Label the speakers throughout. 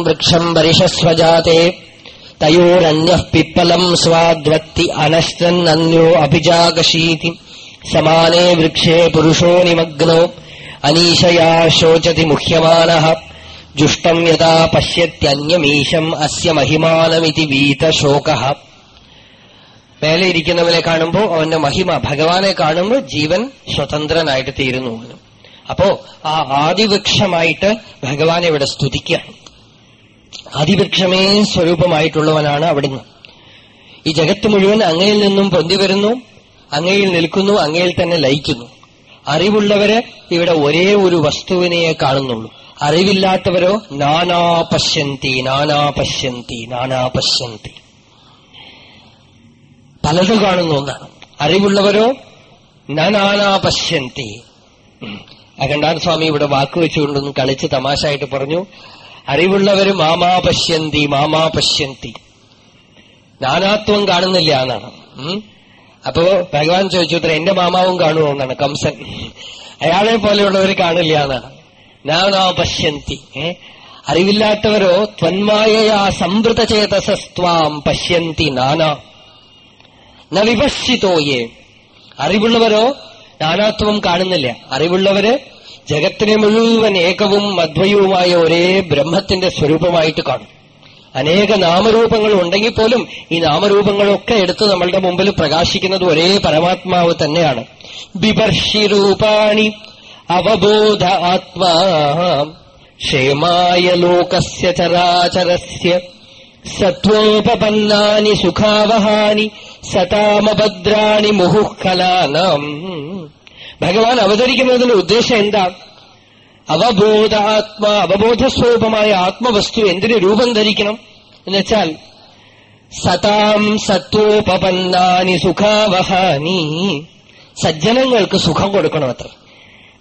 Speaker 1: വൃക്ഷം പരിഷസ്വജാതേ. തയോരന്യഃ പിപ്പലം സ്വാദ്വത്തി അനശ്നന്നന്യോ അഭിജാകശീതി സമാനേ വൃക്ഷേ പുരുഷോ നിമഗ്നോ. അനീശയാ ശോചതി മുഹ്യമാന. ജുഷ്ടം യഥാ പശ്യത്യന്യമീശം അസ്യ മഹിമാനമിതി വീതശോക. മേലെ ഇരിക്കുന്നവനെ കാണുമ്പോൾ അവന്റെ മഹിമ ഭഗവാനെ കാണുമ്പോൾ ജീവൻ സ്വതന്ത്രനായിട്ട് തീരുന്നു. അപ്പോ ആ ആദിവൃക്ഷമായിട്ട് ഭഗവാനെ ഇവിടെ സ്തുതിക്കുകയാണ്. ആദിവൃക്ഷമേ സ്വരൂപമായിട്ടുള്ളവനാണ് അവിടുന്ന്. ഈ ജഗത്ത് മുഴുവൻ അങ്ങയിൽ നിന്നും പൊന്തി വരുന്നു അങ്ങയിൽ നിൽക്കുന്നു അങ്ങയിൽ തന്നെ ലയിക്കുന്നു. അറിവുള്ളവര് ഇവിടെ ഒരേ ഒരു വസ്തുവിനെ കാണുന്നുള്ളൂ. അറിവില്ലാത്തവരോ നാനാ പശ്യന്തി നാനാ പശ്യന്തി നാനാ പശ്യന്തി. പലതും കാണുന്നു ഒന്നാണ്. അറിവുള്ളവരോ നാനാ പശ്യന്തി. അഖണ്ഡാൻ സ്വാമി ഇവിടെ വാക്കുവെച്ചുകൊണ്ടൊന്ന് കളിച്ച് തമാശയായിട്ട് പറഞ്ഞു. അറിവുള്ളവര് മാമാ പശ്യന്തി മാമാ പശ്യന്തി. നാനാത്വം കാണുന്നില്ല എന്നാണ്. അപ്പോ ഭഗവാൻ ചോദിച്ചു "ഉത്തരം എന്റെ മാമാവും കാണുമോ എന്നാണ് കംസൻ. അയാളെ പോലെയുള്ളവർ കാണില്ല എന്നാണ്. നാനാ പശ്യന്തി. ഏ? അറിവില്ലാത്തവരോ ത്വന്മായയാ സംവൃതചേതസസ്ത്വാം പശ്യന്തി നാനാ. ന വിപശ്യതോയേ അറിവുള്ളവരോ നാനാത്വം കാണുന്നില്ല. അറിവുള്ളവര് ജഗത്തിനെ മുഴുവൻ ഏകവും അദ്വയവുമായ ഒരേ ബ്രഹ്മത്തിന്റെ സ്വരൂപമായിട്ട് കാണും. അനേക നാമരൂപങ്ങൾ ഉണ്ടെങ്കിൽ പോലും ഈ നാമരൂപങ്ങളൊക്കെ എടുത്ത് നമ്മളുടെ മുമ്പിൽ പ്രകാശിക്കുന്നത് ഒരേ പരമാത്മാവ് തന്നെയാണ്. ബിബർഷിരൂപാണി അവബോധ ആത്മാ. ക്ഷേമായ ലോകസ്യ ചരാചരസ്യ. സത്വോപന്നാനി സുഖാവഹാനി സതാമഭദ്രാണി മുഹുഃഖലാനം ഭഗവാൻ അവതരിക്കുന്നതിന്റെ ഉദ്ദേശം എന്താ? അവബോധ ആത്മാ അവബോധസ്വരൂപമായ ആത്മവസ്തു എന്തിന് രൂപം ധരിക്കണം? എന്നുവെച്ചാൽ സതാം സത്വോപന്നാനി സുഖാവഹാനി. സജ്ജനങ്ങൾക്ക് സുഖം കൊടുക്കണം അത്ര.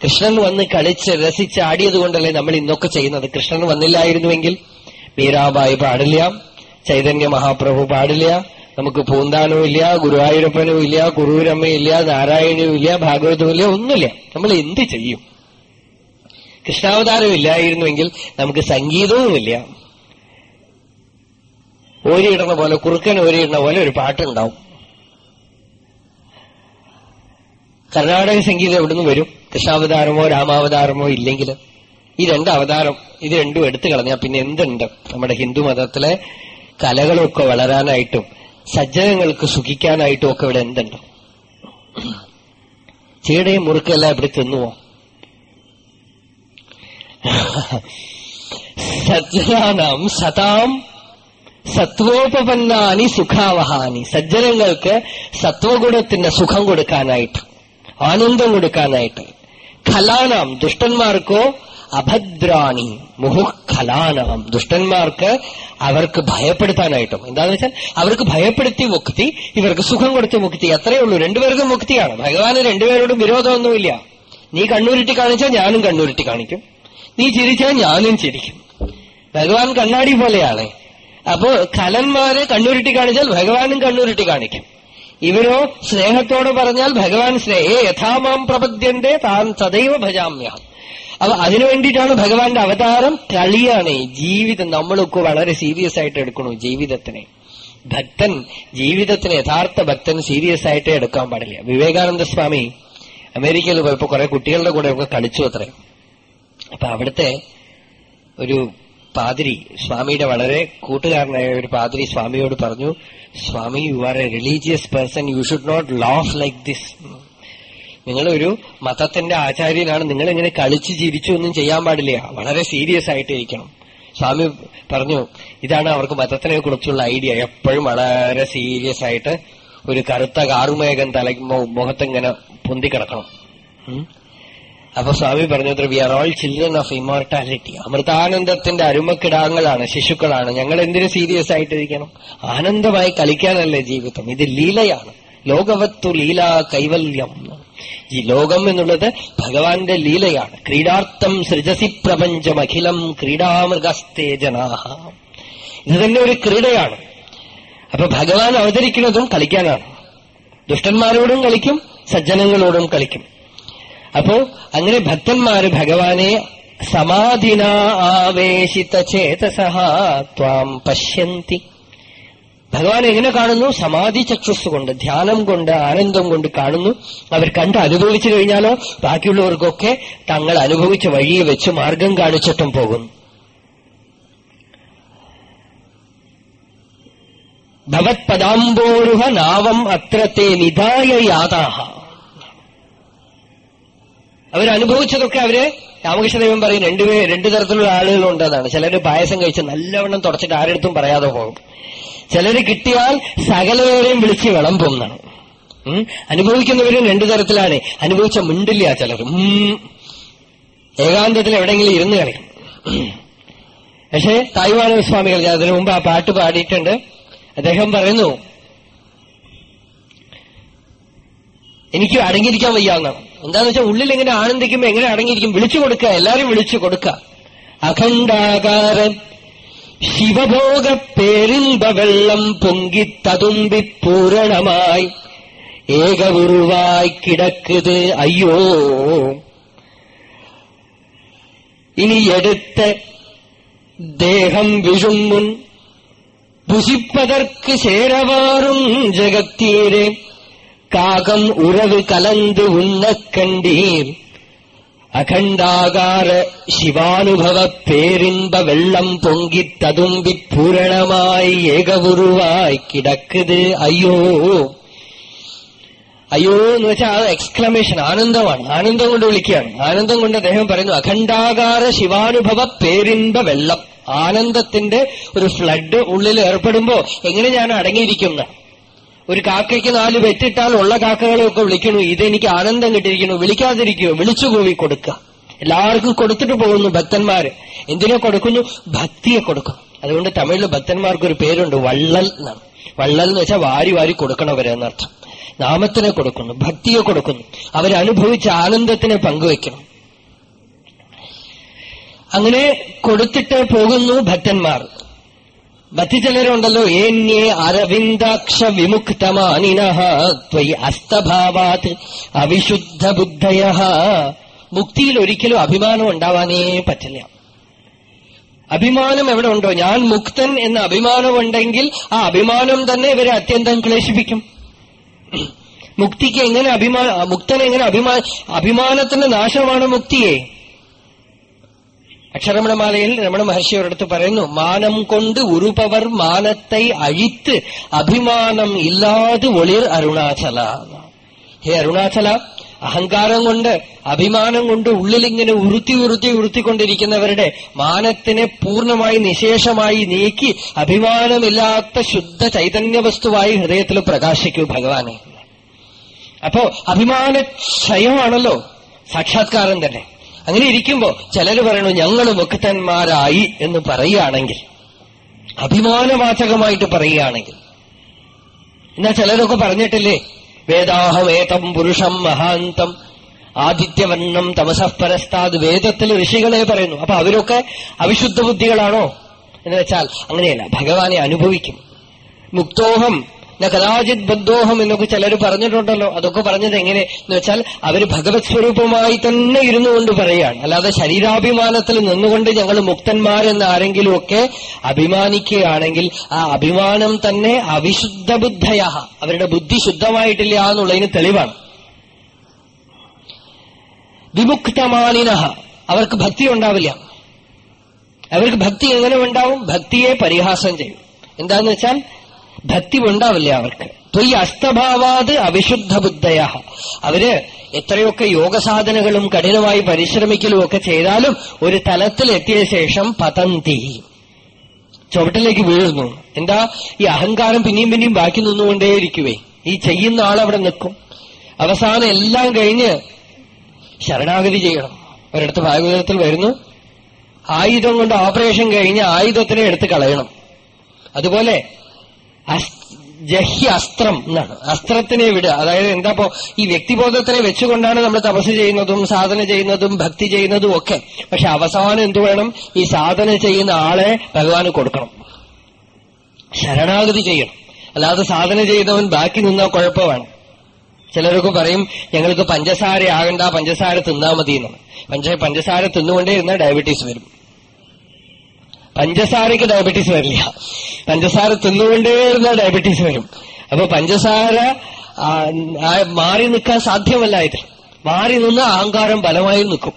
Speaker 1: കൃഷ്ണൻ വന്ന് കളിച്ച് രസിച്ച് ആടിയത് കൊണ്ടല്ലേ നമ്മൾ ഇന്നൊക്കെ ചെയ്യുന്നത്? കൃഷ്ണൻ വന്നില്ലായിരുന്നുവെങ്കിൽ മീരാബായി പാടില്ല ചൈതന്യ മഹാപ്രഭു പാടില്ല നമുക്ക് പൂന്താനും ഇല്ല ഗുരുവായൂരപ്പനും ഇല്ല കുറൂരമ്മയും ഇല്ല നാരായണനും ഇല്ല ഭാഗവതവും ഇല്ല ഒന്നുമില്ല. നമ്മൾ എന്ത് ചെയ്യും? കൃഷ്ണാവതാരം ഇല്ലായിരുന്നുവെങ്കിൽ നമുക്ക് സംഗീതവുമില്ല ഓരിയിടുന്ന പോലെ കുറുക്കൻ ഓരിയിടുന്ന പോലെ ഒരു പാട്ടുണ്ടാവും. കർണാടക സംഗീതം എവിടുന്ന് വരും? കൃഷ്ണാവതാരമോ രാമാവതാരമോ ഇല്ലെങ്കിൽ? ഈ രണ്ട് അവതാരം ഇത് രണ്ടും എടുത്തു കളഞ്ഞാൽ പിന്നെ എന്തുണ്ട്? നമ്മുടെ ഹിന്ദു മതത്തിലെ കലകളൊക്കെ വളരാനായിട്ടും സജ്ജനങ്ങൾക്ക് സുഖിക്കാനായിട്ടും ഒക്കെ ഇവിടെ എന്തുണ്ട്? ചീടയും മുറുക്കെല്ലാം ഇവിടെ തിന്നുവോ? സജ്ജനാനാം സതാം സത്വോപന്നാനി സുഖാവഹാനി. സജ്ജനങ്ങൾക്ക് സത്വഗുണത്തിന്റെ സുഖം കൊടുക്കാനായിട്ട് ആനന്ദം കൊടുക്കാനായിട്ട്. ഖലാനാം ദുഷ്ടന്മാർക്കോ അഭദ്രാണി മുഹുഖലാനാം ദുഷ്ടന്മാർക്ക് അവർക്ക് ഭയപ്പെടുത്താനായിട്ടും. എന്താന്ന് വെച്ചാൽ അവർക്ക് ഭയപ്പെടുത്തി മുക്തി ഇവർക്ക് സുഖം കൊടുത്ത് മുക്തി. അത്രയേ ഉള്ളൂ. രണ്ടുപേർക്കും മുക്തിയാണ്. ഭഗവാന് രണ്ടുപേരോടും വിരോധമൊന്നുമില്ല. നീ കണ്ണൂരിട്ടി കാണിച്ചാൽ ഞാനും കണ്ണൂരിട്ടി കാണിക്കും. നീ ചിരിച്ചാൽ ഞാനും ചിരിക്കും. ഭഗവാൻ കണ്ണാടി പോലെയാണ്. അപ്പോ കലന്മാരെ കണ്ണൂരിട്ടി കാണിച്ചാൽ ഭഗവാനും കണ്ണൂരിട്ടി കാണിക്കും. ഇവരോ സ്നേഹത്തോട് പറഞ്ഞാൽ ഭഗവാൻ സ്നേഹേ യഥാമാം പ്രപദ്യന്റെ താൻ സദൈവ ഭജാമ്യാം. അപ്പൊ അതിനു വേണ്ടിയിട്ടാണ് ഭഗവാന്റെ അവതാരം കളിയാണ് ജീവിതം നമ്മളൊക്കെ വളരെ സീരിയസ് ആയിട്ട് എടുക്കണു ജീവിതത്തിനെ. ഭക്തൻ ജീവിതത്തിന് യഥാർത്ഥ ഭക്തൻ സീരിയസ് ആയിട്ടേ എടുക്കാൻ പാടില്ല. വിവേകാനന്ദ സ്വാമി അമേരിക്കയിൽ പോയപ്പോ കുറെ കുട്ടികളുടെ കൂടെ ഒക്കെ കളിച്ചു അത്രേ. അപ്പൊ അവിടുത്തെ ഒരു പാതിരി സ്വാമിയുടെ വളരെ കൂട്ടുകാരനായ ഒരു പാതിരി സ്വാമിയോട് പറഞ്ഞു Swami you are a religious person you should not laugh like this നിങ്ങളൊരു മതത്തിന്റെ ആചാര്യനാണ്. നിങ്ങൾ ഇങ്ങനെ കളിച്ച് ജീവിച്ചു ഒന്നും ചെയ്യാൻ പാടില്ല. വളരെ സീരിയസ് ആയിട്ട് ഇരിക്കണം സ്വാമി പറഞ്ഞു ഇതാണ് അവർക്ക് മതത്തിനെ കുറിച്ചുള്ള ഐഡിയ എപ്പോഴും വളരെ സീരിയസ് ആയിട്ട് ഒരു കറുത്ത കാറുമേകൻ തല മുഖത്തിങ്ങനെ പൊന്തിക്കിടക്കണം. കിടക്കണം അപ്പൊ സ്വാമി പറഞ്ഞു we are all children of immortality അമൃതാനന്ദത്തിന്റെ അരുമക്കിടാങ്ങളാണ് ശിശുക്കളാണ്. ഞങ്ങൾ എന്തിനു സീരിയസ് ആയിട്ടിരിക്കണം? ആനന്ദമായി കളിക്കാനല്ലേ ജീവിതം. ഇത് ലീലയാണ്. ലോകവത്തു ലീല കൈവല്യം. ഈ ലോകം എന്നുള്ളത് ഭഗവാന്റെ ലീലയാണ്. ക്രീഡാർത്ഥം സൃജസി പ്രപഞ്ചമഖിലം അഖിലം ക്രീഡാമൃഗസ്തേ ജനാഹ. ഇത് തന്നെ ഒരു ക്രീഡയാണ്. അപ്പൊ ഭഗവാൻ അവതരിക്കുന്നതും കളിക്കാനാണ്. ദുഷ്ടന്മാരോടും കളിക്കും സജ്ജനങ്ങളോടും കളിക്കും. അപ്പോ അങ്ങനെ ഭക്തന്മാര് ഭഗവാനെ സമാധിന ആവേശിത ചേതസഹ ത്വാം പശ്യന്തി. ഭഗവാൻ എങ്ങനെ കാണുന്നു? സമാധി ചക്ഷുസ് കൊണ്ട് ധ്യാനം കൊണ്ട് ആനന്ദം കൊണ്ട് കാണുന്നു. അവർ കണ്ട് അനുഭവിച്ചു കഴിഞ്ഞാലോ? ബാക്കിയുള്ളവർക്കൊക്കെ തങ്ങൾ അനുഭവിച്ച വഴിയെ വെച്ച് മാർഗം കാണിച്ചിട്ടും പോകുന്നു. ഭവത്പദാംബോരുഹ നാവം അത്രത്തെ നിധായ യാതാഹ അവരനുഭവിച്ചതൊക്കെ അവർ രാമകൃഷ്ണദേവൻ പറയും രണ്ടുപേ രണ്ടു തരത്തിലുള്ള ആളുകളുണ്ടെന്നാണ് ചിലര് പായസം കഴിച്ച് നല്ലവണ്ണം തുടച്ചിട്ട് ആരെടുത്തും പറയാതെ പോകും. ചിലര് കിട്ടിയാൽ സകലവരെയും വിളിച്ച് വിളം എന്നാണ് അനുഭവിക്കുന്നവരും രണ്ടു തരത്തിലാണ്. അനുഭവിച്ച മുണ്ടില്ല ചിലർ. ഏകാന്തത്തിൽ എവിടെയെങ്കിലും ഇരുന്ന് കളയും പക്ഷേ തായ്വാന സ്വാമികൾ അതിനു മുമ്പ് ആ പാട്ട് പാടിയിട്ടുണ്ട്. അദ്ദേഹം പറയുന്നു എനിക്ക് അടങ്ങിയിരിക്കാൻ വയ്യാന്നാണ് എന്താന്ന് വെച്ചാൽ ഉള്ളിൽ എങ്ങനെ ആനന്ദിക്കുമ്പോ എങ്ങനെ അടങ്ങിയിരിക്കും? വിളിച്ചു കൊടുക്കുക എല്ലാരും വിളിച്ചു കൊടുക്കുക. சிவபோகப் பேரின்ப வெள்ளம் பொங்கித் ததும்பிப் பூரணமாய் ஏக உருவாய் கிடக்குது ஐயோ இனி எடுத்த தேகம் விழும்முன் புசிப்பதற்கு சேரவாறும் ஜெகத்தீரே காகம் உறவு கலந்து உண்ணக் கண்டீர் അഖണ്ഡാകാര ശിവാനുഭവ പേരിമ്പ വെള്ളം പൊങ്കി തതുമ്പി പൂരണമായി ഏകപുരുവായി കിടക്കുത്. അയ്യോ. അയ്യോ എന്ന് വെച്ചാൽ അത് എക്സ്ക്ലമേഷൻ ആനന്ദമാണ്. ആനന്ദം കൊണ്ട് വിളിക്കുകയാണ്. ആനന്ദം കൊണ്ട് അദ്ദേഹം പറയുന്നു അഖണ്ഡാകാര ശിവാനുഭവ പേരിമ്പ വെള്ളം. ആനന്ദത്തിന്റെ ഒരു ഫ്ലഡ് ഉള്ളിൽ ഏർപ്പെടുമ്പോ എങ്ങനെ ഞാൻ അടങ്ങിയിരിക്കുന്നു? ഒരു കാക്കയ്ക്ക് നാല് വെറ്റിട്ടാൽ ഉള്ള കാക്കകളെയൊക്കെ വിളിക്കണു ഇതെനിക്ക് ആനന്ദം കിട്ടിയിരിക്കുന്നു. വിളിക്കാതിരിക്കൂ വിളിച്ചു പോയി കൊടുക്കുക. എല്ലാവർക്കും കൊടുത്തിട്ട് പോകുന്നു ഭക്തന്മാര്. എന്തിനെ കൊടുക്കുന്നു? ഭക്തിയെ കൊടുക്കും അതുകൊണ്ട് തമിഴിൽ ഭക്തന്മാർക്ക് ഒരു പേരുണ്ട് വള്ളൽ എന്നാണ്. വള്ളൽ എന്ന് വെച്ചാൽ വാരി വാരി കൊടുക്കണവരെന്നർത്ഥം നാമത്തിനെ കൊടുക്കുന്നു ഭക്തിയെ കൊടുക്കുന്നു. അവരനുഭവിച്ച ആനന്ദത്തിനെ പങ്കുവെക്കണം അങ്ങനെ കൊടുത്തിട്ട് പോകുന്നു ഭക്തന്മാർ. മറ്റു ചിലരുണ്ടല്ലോ ഏന്യേ അരവിന്ദാക്ഷ വിമുക്തമാനിന ത്വയി അസ്തഭാവാത് അവിശുദ്ധ ബുദ്ധയ മുക്തിയിൽ ഒരിക്കലും അഭിമാനം ഉണ്ടാവാനേ പറ്റില്ല. അഭിമാനം എവിടെ ഉണ്ടോ? ഞാൻ മുക്തൻ എന്ന അഭിമാനമുണ്ടെങ്കിൽ ആ അഭിമാനം തന്നെ ഇവരെ അത്യന്തം ക്ലേശിപ്പിക്കും. മുക്തിക്ക് എങ്ങനെ അഭിമാ മുക്തൻ എങ്ങനെ അഭിമാ അഭിമാനത്തിന്റെ നാശമാണ് മുക്തിയെ. അക്ഷരമണമാലയിൽ രമണ മഹർഷി പറയുന്നു മാനം കൊണ്ട് ഉരുപവർ മാനത്തെ അഴിത്ത് അഭിമാനം ഇല്ലാതെ ഒളിർ അരുണാചല. ഹേ അരുണാചല അഹങ്കാരം കൊണ്ട് അഭിമാനം കൊണ്ട് ഉള്ളിലിങ്ങനെ ഉരുത്തി ഉരുത്തി ഉരുത്തിക്കൊണ്ടിരിക്കുന്നവരുടെ മാനത്തിനെ പൂർണമായി നിശേഷമായി നീക്കി അഭിമാനമില്ലാത്ത ശുദ്ധ ചൈതന്യ വസ്തുവായി ഹൃദയത്തിൽ പ്രകാശിക്കൂ ഭഗവാനെ. അപ്പോ അഭിമാനക്ഷയമാണല്ലോ സാക്ഷാത്കാരം തന്നെ. അങ്ങനെ ഇരിക്കുമ്പോ ചിലര് പറയണു ഞങ്ങൾ മുക്തന്മാരായി എന്ന് പറയുകയാണെങ്കിൽ അഭിമാനവാചകമായിട്ട് പറയുകയാണെങ്കിൽ എന്നാ ചിലരൊക്കെ പറഞ്ഞിട്ടില്ലേ വേദാഹമേതം പുരുഷം മഹാന്തം ആദിത്യവർണം തമസപരസ്താദ് വേദത്തിൽ ഋഷികളെ പറയുന്നു. അപ്പൊ അവരൊക്കെ അവിശുദ്ധ ബുദ്ധികളാണോ? എന്ന് വെച്ചാൽ അങ്ങനെയല്ല ഭഗവാനെ അനുഭവിക്കും. മുക്തോഹം കഥാചിത് ബദ്ധോഹം എന്നൊക്കെ ചിലർ പറഞ്ഞിട്ടുണ്ടല്ലോ. അതൊക്കെ പറഞ്ഞത് എങ്ങനെ? എന്ന് വെച്ചാൽ അവർ ഭഗവത് സ്വരൂപമായി തന്നെ ഇരുന്നു കൊണ്ട് പറയുകയാണ്. അല്ലാതെ ശരീരാഭിമാനത്തിൽ നിന്നുകൊണ്ട് ഞങ്ങൾ മുക്തന്മാരെന്ന് ആരെങ്കിലുമൊക്കെ അഭിമാനിക്കുകയാണെങ്കിൽ ആ അഭിമാനം തന്നെ അവിശുദ്ധ ബുദ്ധയ അവരുടെ ബുദ്ധി ശുദ്ധമായിട്ടില്ല എന്നുള്ളതിന് തെളിവാണ്. വിമുക്തമാനിന അവർക്ക് ഭക്തി ഉണ്ടാവില്ല. അവർക്ക് ഭക്തി എങ്ങനെ ഉണ്ടാവും? ഭക്തിയെ പരിഹാസം ചെയ്യും. എന്താന്ന് വെച്ചാൽ ഭക്തി ഉണ്ടാവില്ല അവർക്ക്. ത്വയി അസ്തഭാവാത് അവിശുദ്ധ ബുദ്ധയ അവർ എത്രയൊക്കെ യോഗസാധനകളും കഠിനമായി പരിശ്രമിക്കലും ഒക്കെ ചെയ്താലും ഒരു തലത്തിൽ എത്തിയ ശേഷം പതന്തി. ചുവട്ടിലേക്ക് വീഴുന്നു. എന്താ? ഈ അഹങ്കാരം പിന്നെയും പിന്നെയും ബാക്കി നിന്നുകൊണ്ടേയിരിക്കുവേ. ഈ ചെയ്യുന്ന ആളവിടെ നിൽക്കും. അവസാനം എല്ലാം കഴിഞ്ഞ് ശരണാഗതി ചെയ്യണം. ഒരിടത്ത് ഭാഗവതത്തിൽ വരുന്നു. ആയുധം കൊണ്ട് ഓപ്പറേഷൻ കഴിഞ്ഞ് ആയുധത്തിനെ എടുത്ത് കളയണം. അതുപോലെ ജഹ്യ അസ്ത്രം എന്നാണ് അസ്ത്രത്തിനെ വിടുക. അതായത് എന്താപ്പോ ഈ വ്യക്തിബോധത്തിനെ വെച്ചുകൊണ്ടാണ് നമ്മൾ തപസ് ചെയ്യുന്നതും സാധന ചെയ്യുന്നതും ഭക്തി ചെയ്യുന്നതും ഒക്കെ. പക്ഷെ അവസാനം എന്തു വേണം? ഈ സാധന ചെയ്യുന്ന ആളെ ഭഗവാന് കൊടുക്കണം. ശരണാഗതി ചെയ്യണം. അല്ലാതെ സാധന ചെയ്തവൻ ബാക്കി നിന്നാൽ കുഴപ്പമാണ്. ചിലരൊക്കെ പറയും ഞങ്ങൾക്ക് പഞ്ചസാര ആകണ്ട പഞ്ചസാര തിന്നാ മതി എന്നാണ് പഞ്ച പഞ്ചസാര തിന്നുകൊണ്ടേ ഇരുന്നാൽ ഡയബറ്റീസ് വരും. പഞ്ചസാരയ്ക്ക് ഡയബറ്റീസ് വരില്ല. പഞ്ചസാര തിന്നുകൊണ്ടേ ഇരുന്നാൽ ഡയബറ്റീസ് വരും. അപ്പൊ പഞ്ചസാര മാറി നിൽക്കാൻ സാധ്യമല്ല ഇത്. മാറി നിന്ന് അഹങ്കാരം ബലമായി നിൽക്കും.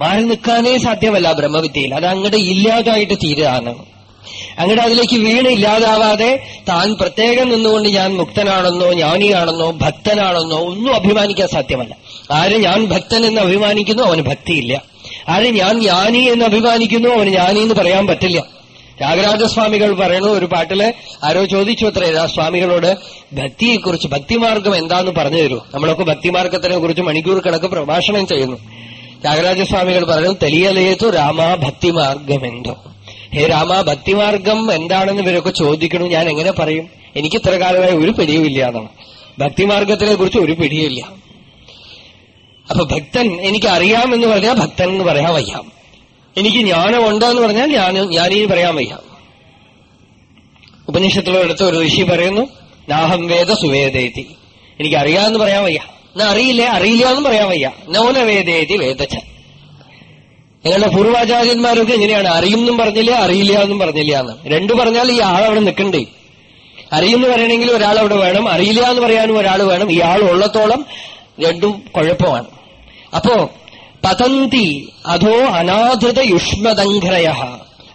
Speaker 1: മാറി നിൽക്കാനേ സാധ്യമല്ല ബ്രഹ്മവിദ്യയിൽ. അത് അങ്ങടെ ഇല്ലാതായിട്ട് തീരുകയാണ്. അങ്ങടെ അതിലേക്ക് വീണ് ഇല്ലാതാവാതെ താൻ പ്രത്യേകം നിന്നുകൊണ്ട് ഞാൻ മുക്തനാണെന്നോ ജ്ഞാനിയാണെന്നോ ഭക്തനാണെന്നോ ഒന്നും അഭിമാനിക്കാൻ സാധ്യമല്ല. ആര് ഞാൻ ഭക്തൻ എന്ന് അഭിമാനിക്കുന്നു അവന് ഭക്തിയില്ല. ആര് ഞാൻ ജ്ഞാനി എന്ന് അഭിമാനിക്കുന്നു? അവന് ജ്ഞാനി എന്ന് പറയാൻ പറ്റില്ല. രാഗരാജസ്വാമികൾ പറയണു ഒരു പാട്ടിൽ ആരോ ചോദിച്ചു അത്ര. ഏതാ സ്വാമികളോട് ഭക്തിയെക്കുറിച്ച് ഭക്തിമാർഗം എന്താന്ന് പറഞ്ഞു തരൂ. നമ്മളൊക്കെ ഭക്തിമാർഗത്തിനെ കുറിച്ച് മണിക്കൂർ കണക്ക് പ്രഭാഷണം ചെയ്യുന്നു. രാഗരാജസ്വാമികൾ പറയുന്നു തെളിയലേതു രാമ ഭക്തിമാർഗമെന്തോ. ഹേ രാമ ഭക്തിമാർഗം എന്താണെന്ന് ഇവരൊക്കെ ചോദിക്കണു ഞാൻ എങ്ങനെ പറയും? എനിക്ക് ഇത്ര കാലമായി ഒരു പിടിയുമില്ല എന്നാണ് ഭക്തിമാർഗത്തിനെ കുറിച്ച് ഒരു പിടിയില്ല അപ്പൊ ഭക്തൻ എനിക്ക് അറിയാം എന്ന് പറഞ്ഞാൽ ഭക്തൻ എന്ന് പറയാൻ വയ്യ. എനിക്ക് ജ്ഞാനമുണ്ട് എന്ന് പറഞ്ഞാൽ ഞാൻ ജ്ഞാനി പറയാൻ വയ്യ. ഉപനിഷത്തിലടുത്ത് ഒരു ഋഷി പറയുന്നു നാഹം വേദ സുവേദേതി. എനിക്ക് അറിയാമെന്ന് പറയാൻ വയ്യ. എന്നാ അറിയില്ല? അറിയില്ല എന്ന് പറയാൻ വയ്യ. നൗന വേദേതി വേദച്ച. ഞങ്ങളുടെ പൂർവാചാര്യന്മാരൊക്കെ എങ്ങനെയാണ്? അറിയുമെന്നും പറഞ്ഞില്ല അറിയില്ല എന്നും പറഞ്ഞില്ല എന്ന്. രണ്ടു പറഞ്ഞാൽ ഈ ആളവിടെ നിൽക്കണ്ടേ. അറിയുമെന്ന് പറയണമെങ്കിൽ ഒരാൾ അവിടെ വേണം. അറിയില്ല എന്ന് പറയാനും ഒരാൾ വേണം. ആൾ ഉള്ളത്തോളം രണ്ടും കുഴപ്പമാണ്. അപ്പോ പതന്തി അധോ അനാധൃത യുഷ്മദംഘ്രയ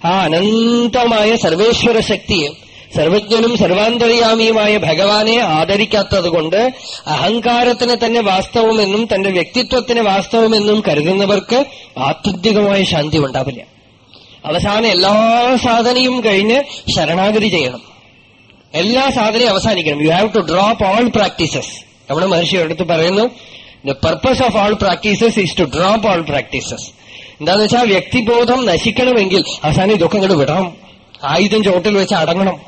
Speaker 1: ആ അനന്തമായ സർവേശ്വര ശക്തിയെ സർവജ്ഞനും സർവാന്തര്യാമിയുമായ ഭഗവാനെ ആദരിക്കാത്തതുകൊണ്ട് അഹങ്കാരത്തിന് തന്നെ വാസ്തവമെന്നും തന്റെ വ്യക്തിത്വത്തിന് വാസ്തവമെന്നും കരുതുന്നവർക്ക് ആത്യന്തികമായ ശാന്തി ഉണ്ടാവില്ല അവസാനം എല്ലാ സാധനയും കഴിഞ്ഞ് ശരണാഗതി ചെയ്യണം. എല്ലാ സാധനയും അവസാനിക്കണം. You have to drop all practices നമ്മുടെ മഹർഷി അടുത്ത് പറയുന്നു the purpose of all practices is to drop all practices എന്താന്ന് വെച്ചാൽ വ്യക്തിബോധം നശിക്കണമെങ്കിൽ അവസാനം ഇതൊക്കെ ഇങ്ങോട്ട് വിടണം. ആയുധം ചോട്ടിൽ വെച്ച് അടങ്ങണം.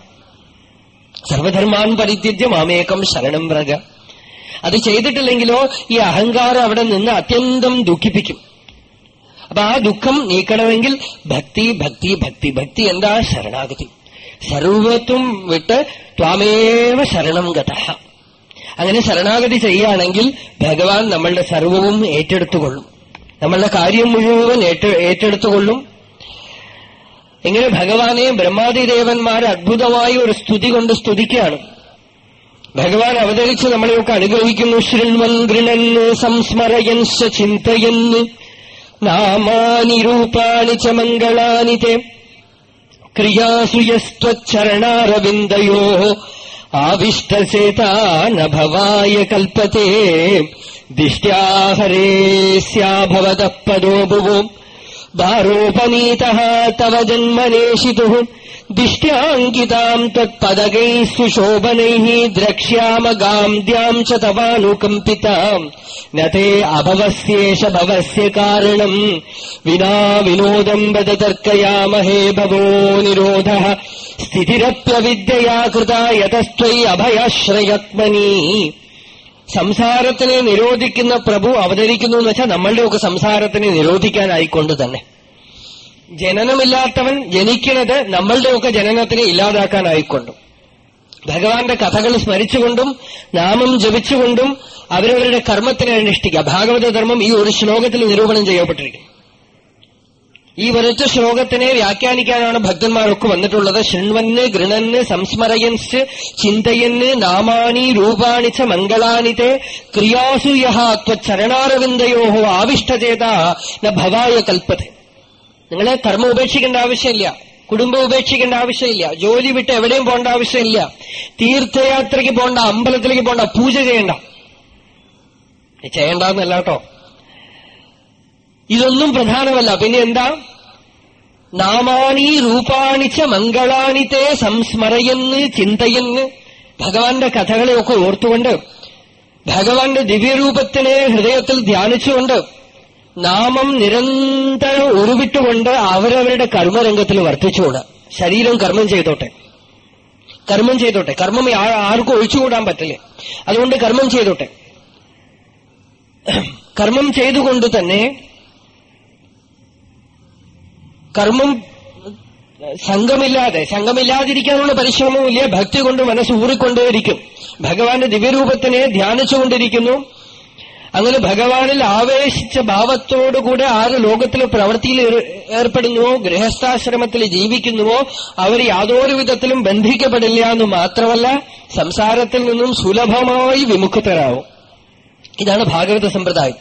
Speaker 1: സർവധർമാൻ പരിത്യജ്യ മാമേക്കം ശരണം വ്രജ. അത് ചെയ്തിട്ടില്ലെങ്കിലോ ഈ അഹങ്കാരം അവിടെ നിന്ന് അത്യന്തം ദുഃഖിപ്പിക്കും. അപ്പൊ ആ ദുഃഖം നീക്കണമെങ്കിൽ ഭക്തി ഭക്തി ഭക്തി ഭക്തി എന്താ? ശരണാഗതി. സർവത്വം വിട്ട് ത്വാമേവ ശരണം ഗത അങ്ങനെ ശരണാഗതി ചെയ്യുകയാണെങ്കിൽ ഭഗവാൻ നമ്മളുടെ സർവവും ഏറ്റെടുത്തുകൊള്ളും. നമ്മളുടെ കാര്യം മുഴുവൻ ഏറ്റ- ഏറ്റെടുത്തുകൊള്ളും. ഇങ്ങനെ ഭഗവാനെ ബ്രഹ്മാതിദേവന്മാർ അത്ഭുതമായി ഒരു സ്തുതി കൊണ്ട് സ്തുതിക്കുകയാണ്. ഭഗവാൻ അവതരിച്ച് നമ്മളെയൊക്കെ അനുഗ്രഹിക്കുന്നു. ശൃൺവൻ ഗൃണന് സംസ്മരയൻശ ചിന്തയെന്ന് നാമാനി രൂപാണി ച മംഗളാനി തേ യസ്ത്വച്ചരണാരവിന്ദയോ ആവിഷ്ടസേതാ ഭവായ കൽപ്പത്തെ ദിഷ്ട്യാഹരേസ്യാഭവത പദോ ഭുവോ. ഭാരോപനീത തവ ജന്മനേഷിതു. ദിഷ്ട്യാങ്കിതാം തത്പദകൈ സുശോഭനൈ ദ്രക്ഷ്യാമ ഗാം ച തവാനുകമ്പിതാം. നേ അഭവസ്യേഷ ഭവസ്യ കാരണം. വിനാ വിനോദം വദതർക്കയാമഹേ ഭവോ നിരോധ. സ്ഥിതിരപ്യവിദ്യയാ കൃത യതസ്ത്വൈ അഭയാശ്രയത്മനി. സംസാരത്തിനെ നിരോധിക്കുന്ന പ്രഭു അവതരിക്കുന്നു എന്ന് വെച്ചാൽ നമ്മളുടെയൊക്കെ സംസാരത്തിനെ നിരോധിക്കാനായിക്കൊണ്ട് തന്നെ. ജനനമില്ലാത്തവൻ ജനിക്കുന്നത് നമ്മളുടെയൊക്കെ ജനനത്തിനെ ഇല്ലാതാക്കാനായിക്കൊണ്ടും. ഭഗവാന്റെ കഥകൾ സ്മരിച്ചുകൊണ്ടും നാമം ജപിച്ചുകൊണ്ടും അവരവരുടെ കർമ്മത്തിനെ അനുഷ്ഠിക്കുക. ഭാഗവത ധർമ്മം ഈ ഒരു ശ്ലോകത്തിൽ നിരൂപണം ചെയ്യപ്പെട്ടിരിക്കുന്നു. ഈ ഒരൊറ്റ ശ്ലോകത്തിനെ വ്യാഖ്യാനിക്കാനാണ് ഭക്തന്മാരൊക്കെ വന്നിട്ടുള്ളത്. ശൃണ്വന് ഗൃണന് സംസ്മരയൻസ് ചിന്തയന് നാമാനി രൂപാണിച്ച മംഗളാനിത്തെ ക്രിയാസു യഹ ത്വച്ചരണാരവിന്ദയോ ആവിഷ്ടചേത ഭവായ കൽപ്പത്തെ നിങ്ങളെ കർമ്മം ഉപേക്ഷിക്കേണ്ട ആവശ്യമില്ല. കുടുംബം ഉപേക്ഷിക്കേണ്ട ആവശ്യമില്ല. ജോലി വിട്ട് എവിടെയും പോകേണ്ട ആവശ്യമില്ല. തീർത്ഥയാത്രയ്ക്ക് പോകണ്ട അമ്പലത്തിലേക്ക് പോകണ്ട പൂജ ചെയ്യണ്ട. ചെയ്യണ്ടെന്നല്ല കേട്ടോ. ഇതൊന്നും പ്രധാനമല്ല. പിന്നെ എന്താ? നാമാണി രൂപാണിച്ച മംഗളാണിത്തെ സംസ്മരയെന്ന് ചിന്തയെന്ന് ഭഗവാന്റെ കഥകളെയൊക്കെ ഓർത്തുകൊണ്ട് ഭഗവാന്റെ ദിവ്യരൂപത്തിനെ ഹൃദയത്തിൽ ധ്യാനിച്ചുകൊണ്ട് നാമം നിരന്തരം ഉരുവിട്ടുകൊണ്ട് അവരവരുടെ കർമ്മരംഗത്തിൽ വർദ്ധിച്ചുകൊണ്ട് ശരീരം കർമ്മം ചെയ്തോട്ടെ. കർമ്മം ചെയ്തോട്ടെ. കർമ്മം ആർക്കും ഒഴിച്ചുകൂടാൻ പറ്റില്ല. അതുകൊണ്ട് കർമ്മം ചെയ്തോട്ടെ. കർമ്മം ചെയ്തുകൊണ്ട് തന്നെ കർമ്മം സംഘമില്ലാതെ സംഘമില്ലാതിരിക്കാനുള്ള പരിശ്രമവും ഇല്ല ഭക്തി കൊണ്ട് മനസ്സ് ഊറിക്കൊണ്ടേയിരിക്കും. ഭഗവാന്റെ ദിവ്യരൂപത്തിനെ ധ്യാനിച്ചുകൊണ്ടിരിക്കുന്നു. അങ്ങനെ ഭഗവാനിൽ ആവേശിച്ച ഭാവത്തോടുകൂടെ ആര് ലോകത്തിൽ പ്രവൃത്തിയിൽ ഏർ- ഏർപ്പെടുന്നുവോ ഗൃഹസ്ഥാശ്രമത്തിൽ ജീവിക്കുന്നുവോ അവർ യാതൊരു വിധത്തിലും ബന്ധിക്കപ്പെടില്ല എന്ന് മാത്രമല്ല സംസാരത്തിൽ നിന്നും സുലഭമായി വിമുക്തരാവും. ഇതാണ് ഭാഗവത സമ്പ്രദായം.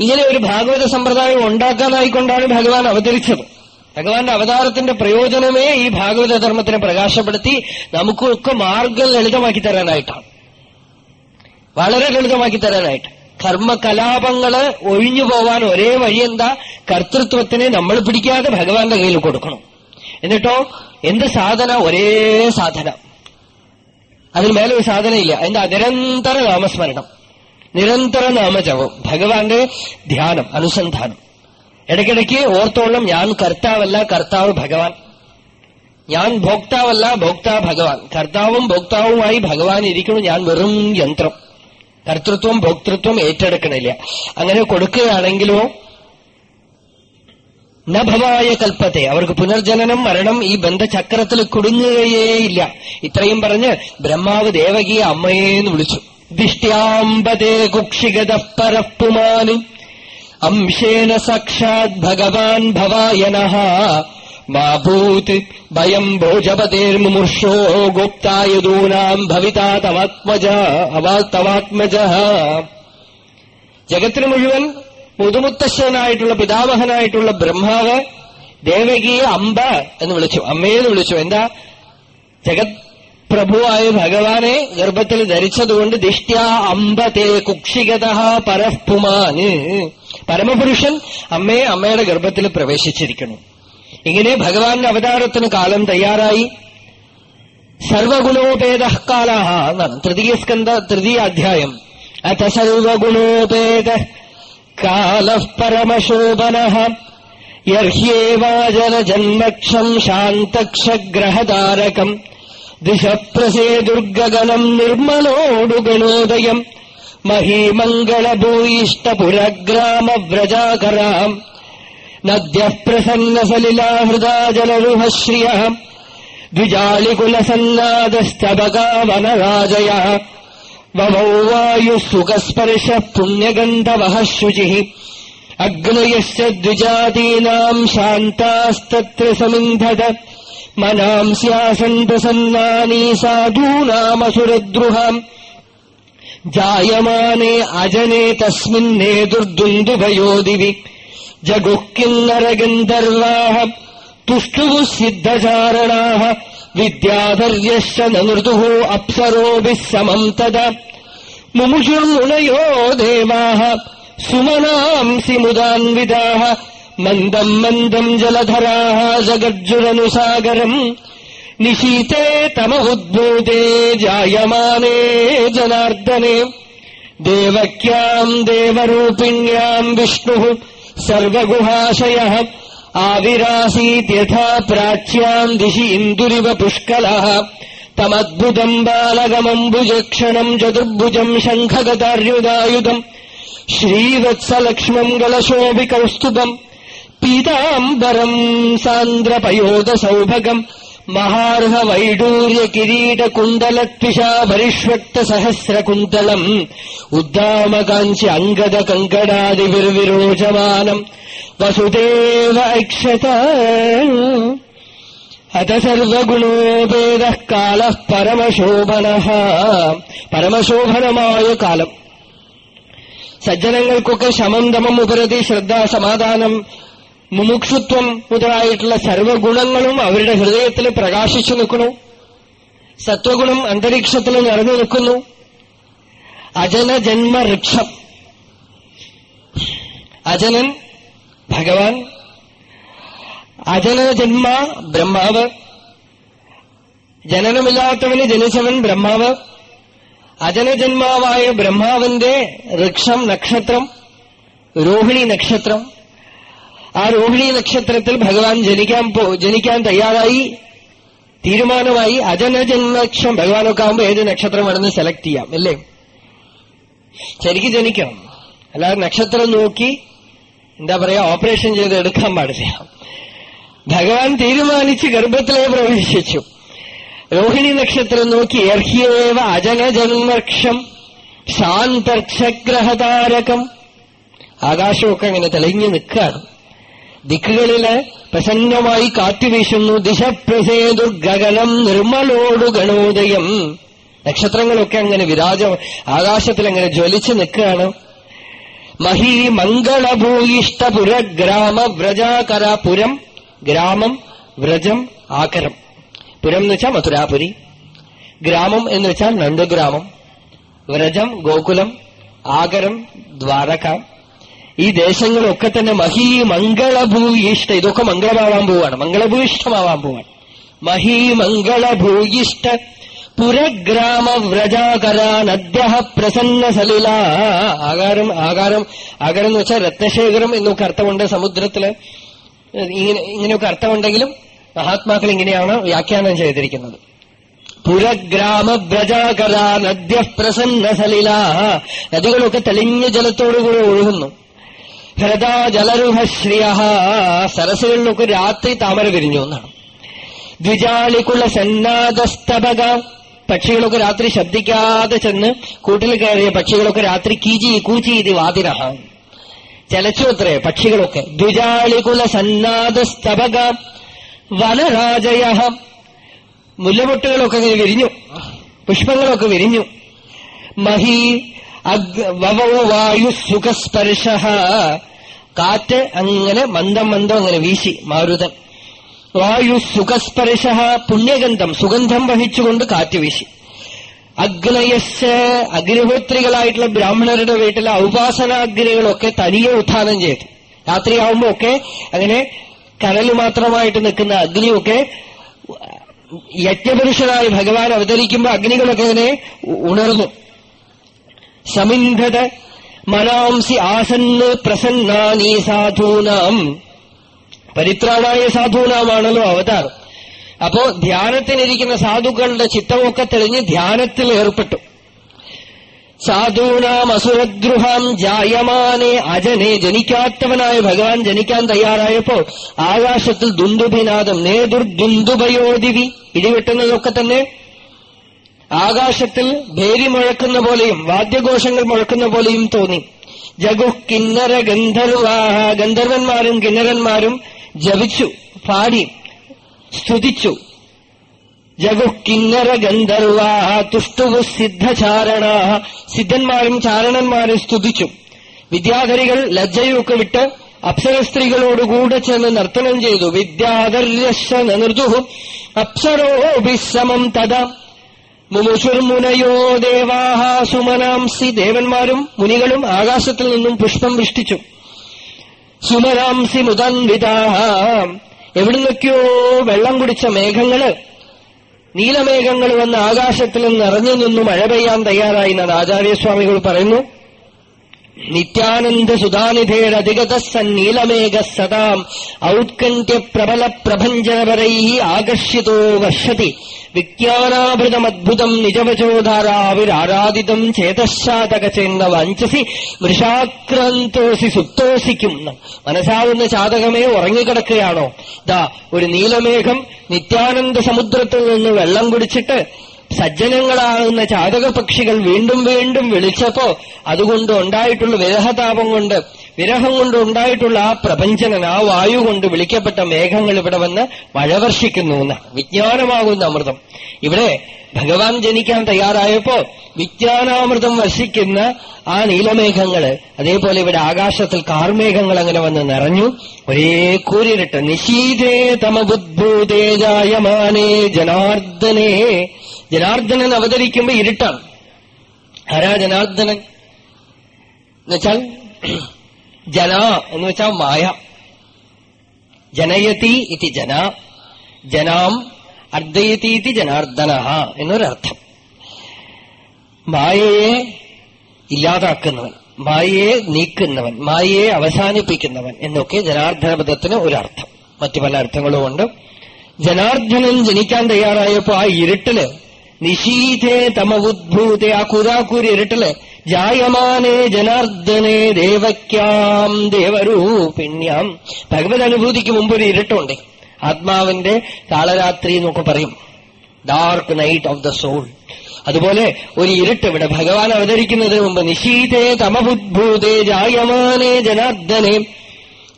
Speaker 1: ഇങ്ങനെ ഒരു ഭാഗവത സമ്പ്രദായം ഉണ്ടാക്കാനായിക്കൊണ്ടാണ് ഭഗവാൻ അവതരിച്ചത്. ഭഗവാന്റെ അവതാരത്തിന്റെ പ്രയോജനമേ ഈ ഭാഗവത ധർമ്മത്തിനെ പ്രകാശപ്പെടുത്തി നമുക്കൊക്കെ മാർഗം ലളിതമാക്കി തരാനായിട്ടാണ്. വളരെ ലളിതമാക്കി തരാനായിട്ട്. കർമ്മകലാപങ്ങൾ ഒഴിഞ്ഞു പോവാൻ ഒരേ വഴി എന്താ? കർത്തൃത്വത്തിനെ നമ്മൾ പിടിക്കാതെ ഭഗവാന്റെ കയ്യിൽ കൊടുക്കണം. എന്നിട്ടോ? എന്ത് സാധന? ഒരേ സാധന. അതിന് മേലെ ഒരു സാധനയില്ല. അതിന്റെ നിരന്തര നാമസ്മരണം. നിരന്തര നാമജപം. ഭഗവാന്റെ ധ്യാനം അനുസന്ധാനം. ഇടയ്ക്കിടയ്ക്ക് ഓർത്തോളം ഞാൻ കർത്താവല്ല കർത്താവ് ഭഗവാൻ. ഞാൻ ഭോക്താവല്ല ഭോക്താ ഭഗവാൻ. കർത്താവും ഭോക്താവുമായി ഭഗവാൻ ഇരിക്കുന്നു. ഞാൻ വെറും യന്ത്രം. കർത്തൃത്വം ഭോക്തൃത്വം ഏറ്റെടുക്കണില്ല. അങ്ങനെ കൊടുക്കുകയാണെങ്കിലോ നഭവായ കൽപ്പത്തെ അവർക്ക് പുനർജനനം മരണം ഈ ബന്ധചക്രത്തിൽ കുടുങ്ങുകയേയില്ല. ഇത്രയും പറഞ്ഞ് ബ്രഹ്മാവ് ദേവകിയെ അമ്മയേന്ന് വിളിച്ചു. ദിഷ്ട്യാമ്പതേ കുക്ഷിഗത പരപ്പുമാന് അംശേന സാക്ഷാത് ഭഗവാൻ ഭവായന. മാ ഭൂത് ഭയം ഭോജപതേർമുമൂർഷോ ഗുപ്തായതൂനാം ഭവിതാ തവാത്മജ തവാത്മജ. ജഗത്തിന് മുഴുവൻ മുതുമുത്തശ്ശനായിട്ടുള്ള പിതാമഹനായിട്ടുള്ള ബ്രഹ്മാവ് ദേവകിയെ അമ്പ എന്ന് വിളിച്ചു. അമ്മയെന്ന് വിളിച്ചു. എന്താ? ജഗത് പ്രഭുവായ ഭഗവാനെ ഗർഭത്തിൽ ധരിച്ചതുകൊണ്ട് ദിഷ്ട്യ അമ്പതേ കുക്ഷിഗത പരഃപുമാന് പരമപുരുഷൻ അമ്മയെ അമ്മയുടെ ഗർഭത്തിൽ പ്രവേശിച്ചിരിക്കുന്നു. ഇങ്ങനെ ഭഗവാന്റെ അവതാരത്തിന് കാലം തയ്യാറായി. സർവഗുണോപേത കാലാഹ എന്നാണ്. തൃതീയ സ്കന്ധ തൃതീയ അധ്യായം. അത സർവഗുണോപേത കാല പരമശോഭന. യർഹ്യേവാചന ജന്മക്ഷം ശാന്തക്ഷഗ്രഹതാരകം ദിശ ദിശപ്രസേദുർഗഗനം നിർമ്മലോടുഗണോദയം മഹീമംഗളഭൂയിഷ്ടപുരഗ്രാമവ്രജാകരാം നദ്യഃ പ്രസന്നസലിലാഹൃദാ ജലരുഹശ്രിയ ദ്വിജാളികുലസന്നാദസ്തബകാവനരാജയ വമൗ വായുः സുഖസ്പർശः പുണ്യഗന്ധവः ശുചിः അഗ്നയശ്ച ദ്വിജാതീനാം ശാന്താസ്തത്ര സമിന്ധത. മനാംസ്യാസन् പ്രസന്നാനി സാധൂനാമസുരദ്രുഹാം. ജായമാനെ അജനേ തസ്മിന്നേ ദുർദുന്ദുഭയോ ദിവി ജഗുഃ കിന്നരഗന്ധർവാः തുഷ്ടുവു സിദ്ധചാരണാഹ വിദ്യാധര്യശ്ച നൃതുः അപ്സരോഭി സമം തദ മുമുഷുർമുണയോ ദേവാഹ സുമനാംസി മുദാൻവിതാഹ മന്ദം മന്ദം ജലധരാഹ ജഗജ്ജുരനുസാഗരം നിശീതേ തമഹുദ്ഭൂതേ ജായമാനേ ജനാർദ്ദനേ ദേവക്യാം ദേവരൂപിണ്യാം വിഷ്ണു സർവഗുഹാശയ ആവിരാസീത്യഥാ ദിശി ഇന്ദുരിവ പുഷ്കല തമദ്ഭുതം ബാലകമംബുജക്ഷണം ചതുർഭുജം ശംഖഗതാര്യുതായുധം ശ്രീവത്സലക്ഷ്മം ഗലശോഭി കൗസ്തുഭം പീതാംബരം സാന്ദ്രപയോദസൗഭഗം മഹാർഹ വൈഡൂര്യ കിരീട കുണ്ടലത്വിഷാഭരിഷ്വക്ത സഹസ്രകുന്തളം ഉദ്ദാമകാഞ്ചി അംഗത കങ്കടാദിവിർവിരോചമാനം വസുദേവ അക്ഷത അത സർവഗുണോപേത കാല പരമശോഭന. പരമശോഭനമായ കാലം. സജ്ജനങ്ങൾക്കൊക്കെ ശമം ദമം ഉപരതി ശ്രദ്ധ സമാധാനം മുമുക്ഷുത്വം മുതലായിട്ടുള്ള സർവഗുണങ്ങളും അവരുടെ ഹൃദയത്തിൽ പ്രകാശിച്ചു നിൽക്കുന്നു. സത്വഗുണം അന്തരീക്ഷത്തിൽ നിറഞ്ഞു നിൽക്കുന്നു. അജനജന്മ വൃക്ഷം. അജനൻ ഭഗവാൻ. അജനജന്മ ബ്രഹ്മാവ്. ജനനമില്ലാത്തവന് ജനിച്ചവൻ ബ്രഹ്മാവ്. അജനജന്മാവായ ബ്രഹ്മാവിന്റെ വൃക്ഷം നക്ഷത്രം. രോഹിണി നക്ഷത്രം. ആ രോഹിണി നക്ഷത്രത്തിൽ ഭഗവാൻ ജനിക്കാൻ പോ ജനിക്കാൻ തയ്യാറായി. തീരുമാനമായി അജനജന്മക്ഷം ഭഗവാനൊക്കെ ആകുമ്പോൾ ഏത് നക്ഷത്രം വേണമെന്ന് സെലക്ട് ചെയ്യാം അല്ലേ? ശരിക്ക് ജനിക്കണം. അല്ലാതെ നക്ഷത്രം നോക്കി എന്താ പറയാ ഓപ്പറേഷൻ ചെയ്ത് എടുക്കാൻ പാടില്ല. ഭഗവാൻ തീരുമാനിച്ച് ഗർഭത്തിലേ പ്രവേശിച്ചു. രോഹിണി നക്ഷത്രം നോക്കി ഏർഹിയേവ അജനജന്മക്ഷം ശാന്തർക്ഷഗ്രഹതാരകം. ആകാശമൊക്കെ അങ്ങനെ തെളിഞ്ഞു നിൽക്കുകയാണ്. ദിക്കുകളിൽ പ്രസന്നമായി കാറ്റുവീശുന്നു ദിശപ്രസേ ദിശപ്രസേതു ഗഗനം നിർമ്മലോടു ഗണോദയം. നക്ഷത്രങ്ങളൊക്കെ അങ്ങനെ വിരാജ ആകാശത്തിൽ അങ്ങനെ ജ്വലിച്ചു നിൽക്കുകയാണ്. മഹീ മംഗളഭൂയിഷ്ടപുര ഗ്രാമ വ്രജാകര പുരം ഗ്രാമം വ്രജം ആകരം. പുരം എന്ന് വെച്ചാൽ മധുരാപുരി. ഗ്രാമം എന്ന് വെച്ചാൽ നന്ദഗ്രാമം വ്രജം ഗോകുലം. ആകരം ദ്വാരക. ഈ ദേശങ്ങളൊക്കെ തന്നെ മഹീ മംഗളഭൂയിഷ്ട ഇതൊക്കെ മംഗളമാവാൻ പോവാണ്. മംഗളഭൂയിഷ്ടമാവാൻ പോവാണ്. മഹീ മംഗളഭൂയിഷ്ട പുരഗ്രാമ വ്രജാകര നദ്യ പ്രസന്ന സലില ആകാരം ആകാരം ആകാരം എന്ന് വെച്ചാൽ രത്നശേഖരം എന്നൊക്കെ അർത്ഥമുണ്ട് സമുദ്രത്തിൽ. ഇങ്ങനെ ഇങ്ങനെയൊക്കെ അർത്ഥമുണ്ടെങ്കിലും മഹാത്മാക്കൾ ഇങ്ങനെയാണ് വ്യാഖ്യാനം ചെയ്തിരിക്കുന്നത്. പുരഗ്രാമ വ്രജാകര നദ്യ പ്രസന്ന സലില നദികളൊക്കെ തെളിഞ്ഞ ജലത്തോടുകൂടി ഒഴുകുന്നു. ഹൃദാ ജലരുഹശ്രിയ സരസുകളിലൊക്കെ രാത്രി താമര വിരിഞ്ഞു എന്നാണ്. ദ്വിജാളിക്കുള്ള സന്നാദസ്തപക. പക്ഷികളൊക്കെ രാത്രി ശബ്ദിക്കാതെ ചെന്ന് കൂട്ടിൽ കയറിയ പക്ഷികളൊക്കെ രാത്രി കീചി കൂച്ചി ഇത് വാതിരഹ. ചലച്ചു അത്രേ പക്ഷികളൊക്കെ. ദ്വിജാളികുല സന്നാദസ്തപക. വനരാജയ മുല്ലമൊട്ടുകളൊക്കെ വിരിഞ്ഞു. പുഷ്പങ്ങളൊക്കെ വിരിഞ്ഞു. മഹി വായു സുഖസ്പർശ കാറ്റ് അങ്ങനെ മന്ദം മന്ദം അങ്ങനെ വീശി മാരുതൻ. വായു സുഖസ്പർശ പുണ്യഗന്ധം സുഗന്ധം വഹിച്ചുകൊണ്ട് കാറ്റ് വീശി. അഗ്നയസ് അഗ്നിഹോത്രികളായിട്ടുള്ള ബ്രാഹ്മണരുടെ വീട്ടിലെ ഔപാസനാഗ്നികളൊക്കെ തനിയെ ഉത്ഥാനം ചെയ്തു. രാത്രിയാവുമ്പോ ഒക്കെ അങ്ങനെ കനൽ മാത്രമായിട്ട് നിൽക്കുന്ന അഗ്നിയൊക്കെ യജ്ഞപുരുഷനായി ഭഗവാൻ അവതരിക്കുമ്പോൾ അഗ്നികളൊക്കെ അങ്ങനെ ഉണർന്നു. സമിന്ധത മനാംസി ആസന്ന് പ്രസന്നാനി സാധൂനാം. പരിത്രാണായ സാധൂനാമാണല്ലോ അവതാർ. അപ്പോ ധ്യാനത്തിനിരിക്കുന്ന സാധുക്കളുടെ ചിത്തമൊക്കെ തെളിഞ്ഞ് ധ്യാനത്തിൽ ഏർപ്പെട്ടു. സാധൂനാം അസുരദ്രുഹാം ജായമാനെ അജനെ ജനിക്കാത്തവനായ ഭഗവാൻ ജനിക്കാൻ തയ്യാറായപ്പോ ആകാശത്തിൽ ദുന്ദുഭിനാദം നേതുർ ദുന്ദുഭയോദിവി ഇടിവെട്ടുന്നതൊക്കെ തന്നെ ആകാശത്തിൽ ഭേരി മുഴക്കുന്ന പോലെയും വാദ്യഘോഷങ്ങൾ മുഴക്കുന്ന പോലെയും തോന്നി. ജഗു കിന്നര ഗന്ധർവാഹ ഗന്ധർവന്മാരും കിന്നരന്മാരും ജപിച്ചു പാടി സ്തുതിച്ചു. ജഗു കിന്നര ഗന്ധർവാഹ തുഷ്ടുവു സിദ്ധചാരണ. സിദ്ധന്മാരും ചാരണന്മാരും സ്തുതിച്ചു. വിദ്യാധരികൾ ലജ്ജയൊക്കെ വിട്ട് അപ്സര സ്ത്രീകളോടുകൂടെ ചെന്ന് നർത്തനം ചെയ്തു. വിദ്യാധര്യശ അപ്സരോ അപ്സരോഭിസമം തഥാ മുമുഷുർമുനയോ ദേവാഹ സുമനാംസി ദേവന്മാരും മുനികളും ആകാശത്തിൽ നിന്നും പുഷ്പം വൃഷ്ടിച്ചു. സുമനാംസി മുതന്വിതാഹ എവിടുന്നൊക്കെയോ വെള്ളം കുടിച്ച മേഘങ്ങൾ. നീലമേഘങ്ങൾ വന്ന് ആകാശത്തിൽ നിറഞ്ഞു നിന്നു മഴ പെയ്യാൻ തയ്യാറായി എന്നാണ് ആചാര്യസ്വാമികൾ പറയുന്നു. നിത്യാനന്ദ സുധാനിധേരധിഗത സന്നീലമേഘ സദാം ഔത്കണ്ഠ്യ പ്രബല പ്രഭഞ്ജനപരൈ ആകർഷിതോ വർഷതി വിജ്ഞാനാഭൃതമദ്ഭുതം നിജവചോധാരാവിരാരാധിതം ചേതശാതകചെന്ന വഞ്ചസി മൃഷാക്രാന്തോസി സുപ്തോസിക്കും. മനസ്സാവുന്ന ചാതകമേ ഉറങ്ങിക്കിടക്കുകയാണോ? ദാ ഒരു നീലമേഘം നിത്യാനന്ദ സമുദ്രത്തിൽ നിന്ന് വെള്ളം കുടിച്ചിട്ട് സജ്ജനങ്ങളാകുന്ന ചാതക പക്ഷികൾ വീണ്ടും വീണ്ടും വിളിച്ചപ്പോ അതുകൊണ്ട് ഉണ്ടായിട്ടുള്ള വിരഹതാപം കൊണ്ട് വിരഹം കൊണ്ട് ഉണ്ടായിട്ടുള്ള ആ പ്രപഞ്ചനൻ ആ വായു കൊണ്ട് വിളിക്കപ്പെട്ട മേഘങ്ങൾ ഇവിടെ വന്ന് മഴ വർഷിക്കുന്നു എന്ന്. വിജ്ഞാനമാകുന്ന അമൃതം. ഇവിടെ ഭഗവാൻ ജനിക്കാൻ തയ്യാറായപ്പോ വിജ്ഞാനാമൃതം വർഷിക്കുന്ന ആ നീലമേഘങ്ങൾ അതേപോലെ ഇവിടെ ആകാശത്തിൽ കാർമേഘങ്ങൾ അങ്ങനെ വന്ന് നിറഞ്ഞു. ഒരേ കൂരിരട്ട് നിശീതേ തമബുദ്ഭൂതേ ജായമാനേ ജനാർദ്ദനേ. ജനാർദ്ദനൻ അവതരിക്കുമ്പോ ഇരുട്ടാണ്. ആരാ ജനാർദ്ദനൻ എന്നുവെച്ചാൽ ജന എന്ന് വെച്ചാൽ മായ. ജനയതി ഇതി ജന. ജനാം അർദ്ധയതി ഇതി ജനാർദ്ദന എന്നൊരർത്ഥം. മായയെ ഇല്ലാതാക്കുന്നവൻ മായയെ നീക്കുന്നവൻ മായയെ അവസാനിപ്പിക്കുന്നവൻ എന്നൊക്കെ ജനാർദ്ദന പദത്തിന് ഒരർത്ഥം. മറ്റു പല അർത്ഥങ്ങളുമുണ്ട്. ജനാർദ്ദനൻ ജനിക്കാൻ തയ്യാറായപ്പോ ആ ഇരുട്ടിൽ നിശീതേ തമവുദ്ഭൂതേ ആ കുതാക്കൂരി ഇരട്ടൽ ജായമാനേ ജനാർദ്ദനേ ദേവക്യാം ദേവരൂപിണ്യാം. ഭഗവത് അനുഭൂതിക്ക് മുമ്പ് ഒരു ഇരുട്ടുണ്ട്. ആത്മാവിന്റെ കാളരാത്രി എന്നൊക്കെ പറയും. Dark night of the soul അതുപോലെ ഒരു ഇരുട്ട് ഇവിടെ ഭഗവാൻ അവതരിക്കുന്നതിന് മുമ്പ് നിശീതേ തമബുദ്ഭൂതേ ജായമാനേ ജനാർദ്ദനെ.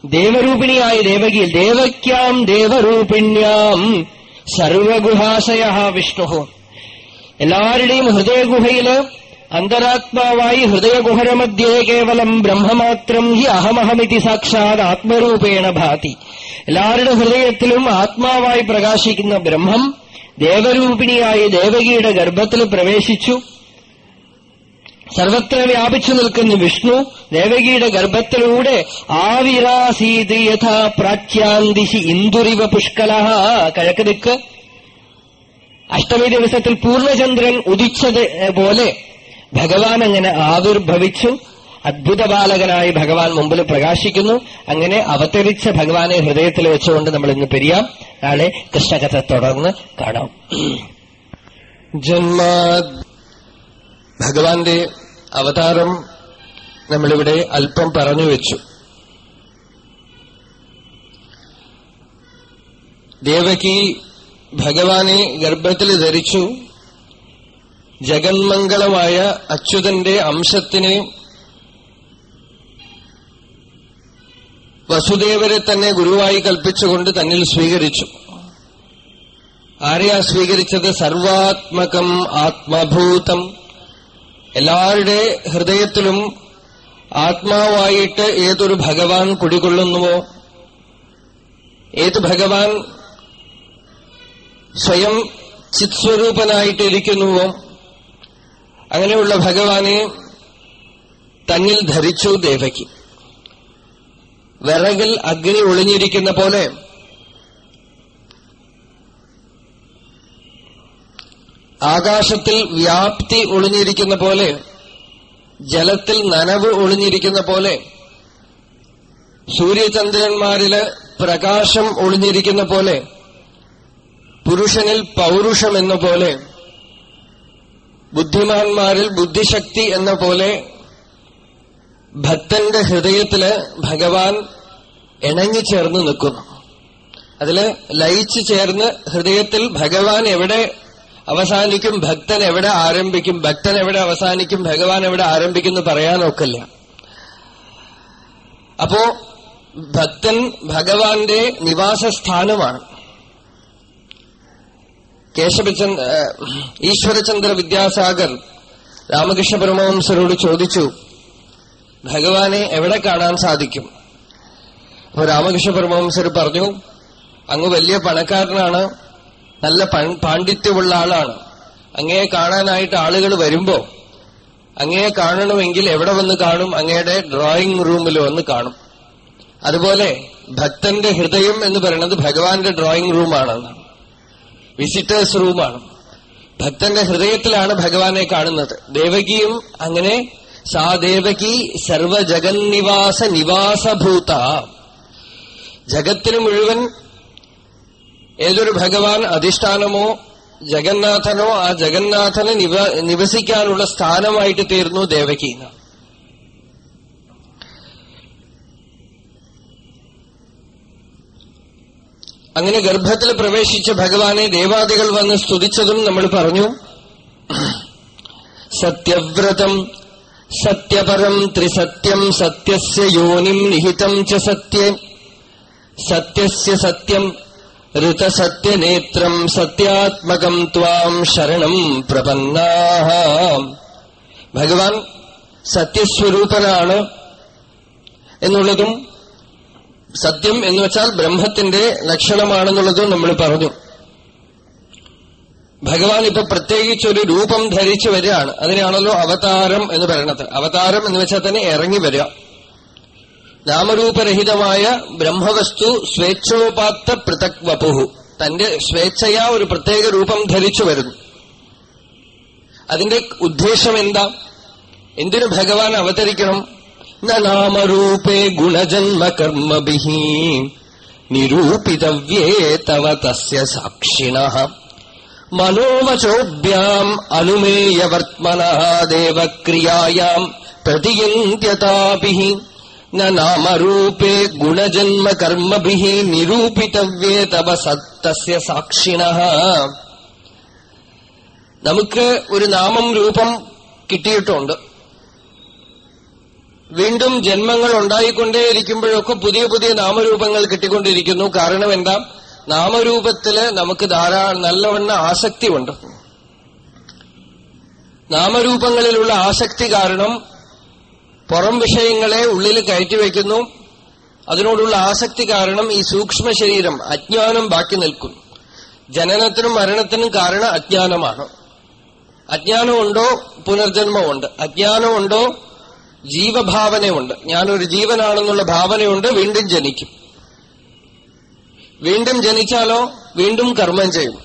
Speaker 1: ദേവരൂപിണിയായ ദേവകിയിൽ ദേവക്യാം ദേവരൂപിണ്യാം. സർവഗുഹാശയ വിഷ്ണു. എല്ലാവരുടെയും ഹൃദയഗുഹയിൽ അന്തരാത്മാവായി ഹൃദയഗുഹരമധ്യേ കേവലം ബ്രഹ്മമാത്രം ഹി അഹമഹമിതി സാക്ഷാത് ആത്മരൂപേണ ഭാതി. എല്ലാവരുടെ ഹൃദയത്തിലും ആത്മാവായി പ്രകാശിക്കുന്ന ബ്രഹ്മം ദേവരൂപിണിയായി ദേവകിയുടെ ഗർഭത്തിൽ പ്രവേശിച്ചു. സർവത്ര വ്യാപിച്ചു നിൽക്കുന്ന വിഷ്ണു. ദേവകിയുടെ ഗർഭത്തിലൂടെ ആവിരാസീത് യഥാ പ്രാച്യാന്തിശി ഇന്ദുരിവ പുഷ്കലഹ. കിഴക്ക് അഷ്ടമി ദിവസത്തിൽ പൂർണചന്ദ്രൻ ഉദിച്ചത് പോലെ ഭഗവാൻ അങ്ങനെ ആവിർഭവിച്ചു. അദ്ഭുത ബാലകനായി ഭഗവാൻ മുമ്പിൽ പ്രകാശിക്കുന്നു. അങ്ങനെ അവതരിച്ച ഭഗവാനെ ഹൃദയത്തിൽ വെച്ചുകൊണ്ട് നമ്മൾ ഇന്ന് പിരിയാം. നാളെ കൃഷ്ണകഥ തുടർന്ന് കാണാം. ജന്മ ഭഗവാന്റെ അവതാരം നമ്മളിവിടെ അല്പം പറഞ്ഞു വെച്ചു. ദേവകി ഭഗവാനെ ഗർഭത്തിൽ ധരിച്ചു. ജഗന്മംഗളമായ അച്യുതന്റെ അംശത്തിനെ വസുദേവരെ തന്നെ ഗുരുവായി കൽപ്പിച്ചുകൊണ്ട് തന്നിൽ സ്വീകരിച്ചു. ആരെയാ സ്വീകരിച്ചത്? സർവാത്മകം ആത്മഭൂതം. എല്ലാവരുടെ ഹൃദയത്തിലും ആത്മാവായിട്ട് ഏതൊരു ഭഗവാൻ കുടികൊള്ളുന്നുവോ? ഏത് ഭഗവാൻ സ്വയം ചിത്സ്വരൂപനായിട്ടിരിക്കുന്നുവോ? അങ്ങനെയുള്ള ഭഗവാനെ തന്നിൽ ധരിച്ചു ദേവയ്ക്ക്. വിറകിൽ അഗ്നി ഒളിഞ്ഞിരിക്കുന്ന പോലെ. ആകാശത്തിൽ വ്യാപ്തി ഒളിഞ്ഞിരിക്കുന്ന പോലെ. ജലത്തിൽ നനവ് ഒളിഞ്ഞിരിക്കുന്ന പോലെ. സൂര്യചന്ദ്രന്മാരിൽ പ്രകാശം ഒളിഞ്ഞിരിക്കുന്ന പോലെ. പുരുഷനിൽ പൗരുഷം എന്ന പോലെ ബുദ്ധിമാന്മാരിൽ ബുദ്ധിശക്തി എന്ന പോലെ ഭക്തന്റെ ഹൃദയത്തിൽ ഭഗവാൻ ഇണങ്ങി ചേർന്ന് നിൽക്കുന്നു. അതിൽ ലയിച്ചു ചേർന്ന് ഹൃദയത്തിൽ ഭഗവാൻ എവിടെ അവസാനിക്കും ഭക്തൻ എവിടെ ആരംഭിക്കും ഭക്തൻ എവിടെ അവസാനിക്കും ഭഗവാൻ എവിടെ ആരംഭിക്കും പറയാനൊക്കില്ല അപ്പോ ഭക്തൻ ഭഗവാന്റെ നിവാസസ്ഥാനമാണ്. ഈശ്വരചന്ദ്ര വിദ്യാസാഗർ രാമകൃഷ്ണ പരമവംസരോട് ചോദിച്ചു ഭഗവാനെ എവിടെ കാണാൻ സാധിക്കും? അപ്പൊ രാമകൃഷ്ണ പരമവംസർ പറഞ്ഞു അങ്ങ് വലിയ പണക്കാരനാണ് നല്ല പാണ്ഡിത്യമുള്ള ആളാണ്. അങ്ങയെ കാണാനായിട്ട് ആളുകൾ വരുമ്പോ അങ്ങയെ കാണണമെങ്കിൽ എവിടെ വന്ന് കാണും? അങ്ങയുടെ ഡ്രോയിങ് റൂമിൽ വന്ന് കാണും. അതുപോലെ ഭക്തന്റെ ഹൃദയം എന്ന് പറയുന്നത് ഭഗവാന്റെ ഡ്രോയിങ് റൂമാണെന്ന് വിസിറ്റേഴ്സ് റൂമാണ് ഭക്തന്റെ ഹൃദയത്തിലാണ് ഭഗവാനെ കാണുന്നത്. ദേവകിയും അങ്ങനെ സാ ദേവകി സർവജഗന്നിവാസ നിവാസഭൂത. ജഗത്തിന് മുഴുവൻ ഏതൊരു ഭഗവാൻ അധിഷ്ഠാനമോ ജഗന്നാഥനോ ആ ജഗന്നാഥനെ നിവസിക്കാനുള്ള സ്ഥാനമായിട്ട് തീർന്നു ദേവകി അങ്ങനെ ഗർഭത്തിൽ പ്രവേശിച്ച ഭഗവാനെ ദേവാദികൾ വന്ന് സ്തുതിച്ചതും നമ്മൾ പറഞ്ഞു. സത്യവ്രതം സത്യപരം ത്രിസത്യം സത്യസ്യ യോനിം നിഹിതം ച സത്യം. സത്യസ്യ സത്യം ഋതസത്യനേത്രം സത്യാത്മകം ത്വാം ശരണം പ്രപന്നാ ഭഗവാൻ സത്യസ്വരൂപനാണ് എന്നുള്ളതും സത്യം എന്ന് വെച്ചാൽ ബ്രഹ്മത്തിന്റെ ലക്ഷണമാണെന്നുള്ളത് നമ്മൾ പറഞ്ഞു. ഭഗവാൻ ഇപ്പൊ പ്രത്യേകിച്ച് ഒരു രൂപം ധരിച്ചു വരികയാണ്. അതിനാണല്ലോ അവതാരം എന്ന് പറയണത് അവതാരം എന്ന് വെച്ചാൽ തന്നെ ഇറങ്ങി വരിക. നാമരൂപരഹിതമായ ബ്രഹ്മവസ്തു സ്വേച്ഛോപാത്ത പൃഥക് വപുഹു തന്റെ സ്വേച്ഛയാ ഒരു പ്രത്യേക രൂപം ധരിച്ചു വരുന്നു. അതിന്റെ ഉദ്ദേശം എന്താ? എന്തിനു ഭഗവാൻ അവതരിക്കണം? നാമരൂപേ ഗുണജന്മകർമ്മി നിരൂപിതവ്യേ തവ തക്ഷിണ മനോവചോഭ്യം അനുമേയവർത്മന ദേവക്രിയായാം പ്രതിയന്ത്യതാഭി നാമരൂപേ ഗുണജന്മ കർമ്മഭി നിരൂപിതവ്യേ തവ സാക്ഷിണ നമുക്ക് ഒരു നാമം രൂപം കിട്ടിയിട്ടുണ്ട്. വീണ്ടും ജന്മങ്ങൾ ഉണ്ടായിക്കൊണ്ടേയിരിക്കുമ്പോഴൊക്കെ പുതിയ പുതിയ നാമരൂപങ്ങൾ കിട്ടിക്കൊണ്ടിരിക്കുന്നു. കാരണം എന്താ? നാമരൂപത്തിൽ നമുക്ക് ധാരാളം നല്ലവണ്ണം ആസക്തിയുണ്ട്. നാമരൂപങ്ങളിലുള്ള ആസക്തി കാരണം പുറം വിഷയങ്ങളെ ഉള്ളിൽ കയറ്റിവെക്കുന്നു അതിനോടുള്ള ആസക്തി കാരണം ഈ സൂക്ഷ്മ ശരീരം അജ്ഞാനം ബാക്കി നിൽക്കുന്നു ജനനത്തിനും മരണത്തിനും കാരണം അജ്ഞാനമാണ്. അജ്ഞാനമുണ്ടോ? പുനർജന്മമുണ്ട്. അജ്ഞാനമുണ്ടോ? ജീവഭാവനയുണ്ട്. ഞാനൊരു ജീവനാണെന്നുള്ള ഭാവനയുണ്ട് വീണ്ടും ജനിക്കും. വീണ്ടും ജനിച്ചാലോ? വീണ്ടും കർമ്മം ചെയ്യും.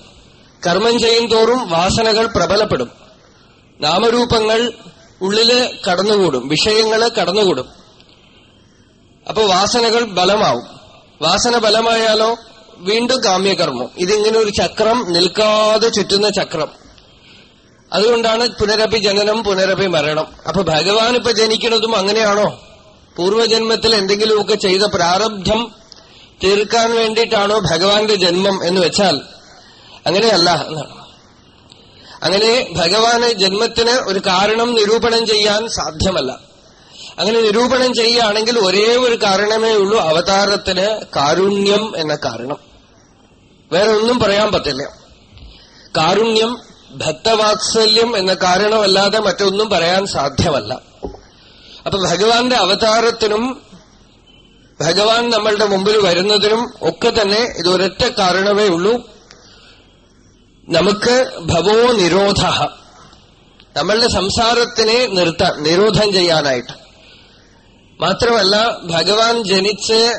Speaker 1: കർമ്മം ചെയ്യും തോറും വാസനകൾ പ്രബലപ്പെടും. നാമരൂപങ്ങൾ ഉള്ളിൽ കടന്നുകൂടും. വിഷയങ്ങൾ കടന്നുകൂടും. അപ്പൊ വാസനകൾ ബലമാവും. വാസന ബലമായാലോ? വീണ്ടും കാമ്യകർമ്മം. ഇതിങ്ങനെ ഒരു ചക്രം നിൽക്കാതെ ചുറ്റുന്ന ചക്രം. അതുകൊണ്ടാണ് പുനരപി ജനനം പുനരപി മരണം. അപ്പൊ ഭഗവാൻ ഇപ്പൊ ജനിക്കുന്നതും അങ്ങനെയാണോ? പൂർവജന്മത്തിൽ എന്തെങ്കിലുമൊക്കെ ചെയ്ത പ്രാരബ്ധം തീർക്കാൻ വേണ്ടിയിട്ടാണോ ഭഗവാന്റെ ജന്മം എന്ന് വെച്ചാൽ? അങ്ങനെയല്ല. എന്നാണ് അങ്ങനെ ഭഗവാന് ജന്മത്തിന് ഒരു കാരണം നിരൂപണം ചെയ്യാൻ സാധ്യമല്ല. അങ്ങനെ നിരൂപണം ചെയ്യുകയാണെങ്കിൽ ഒരേ ഒരു കാരണമേ ഉള്ളൂ അവതാരത്തിന് കാരുണ്യം എന്ന കാരണം. വേറെ ഒന്നും പറയാൻ പറ്റില്ല. കാരുണ്യം ഭക്തവാത്സല്യം എന്ന കാരണമല്ലാതെ മറ്റൊന്നും പറയാൻ സാധ്യമല്ല. അപ്പൊ ഭഗവാന്റെ അവതാരത്തിനും ഭഗവാൻ നമ്മളുടെ മുമ്പിൽ വരുന്നതിനും ഒക്കെ തന്നെ ഇതൊരൊറ്റ കാരണമേ ഉള്ളൂ. നമുക്ക് ഭവോ നിരോധ. നമ്മളുടെ സംസാരത്തിനെ നിർത്താൻ നിരോധം ചെയ്യാനായിട്ട്. മാത്രമല്ല ഭഗവാൻ ജനിച്ച്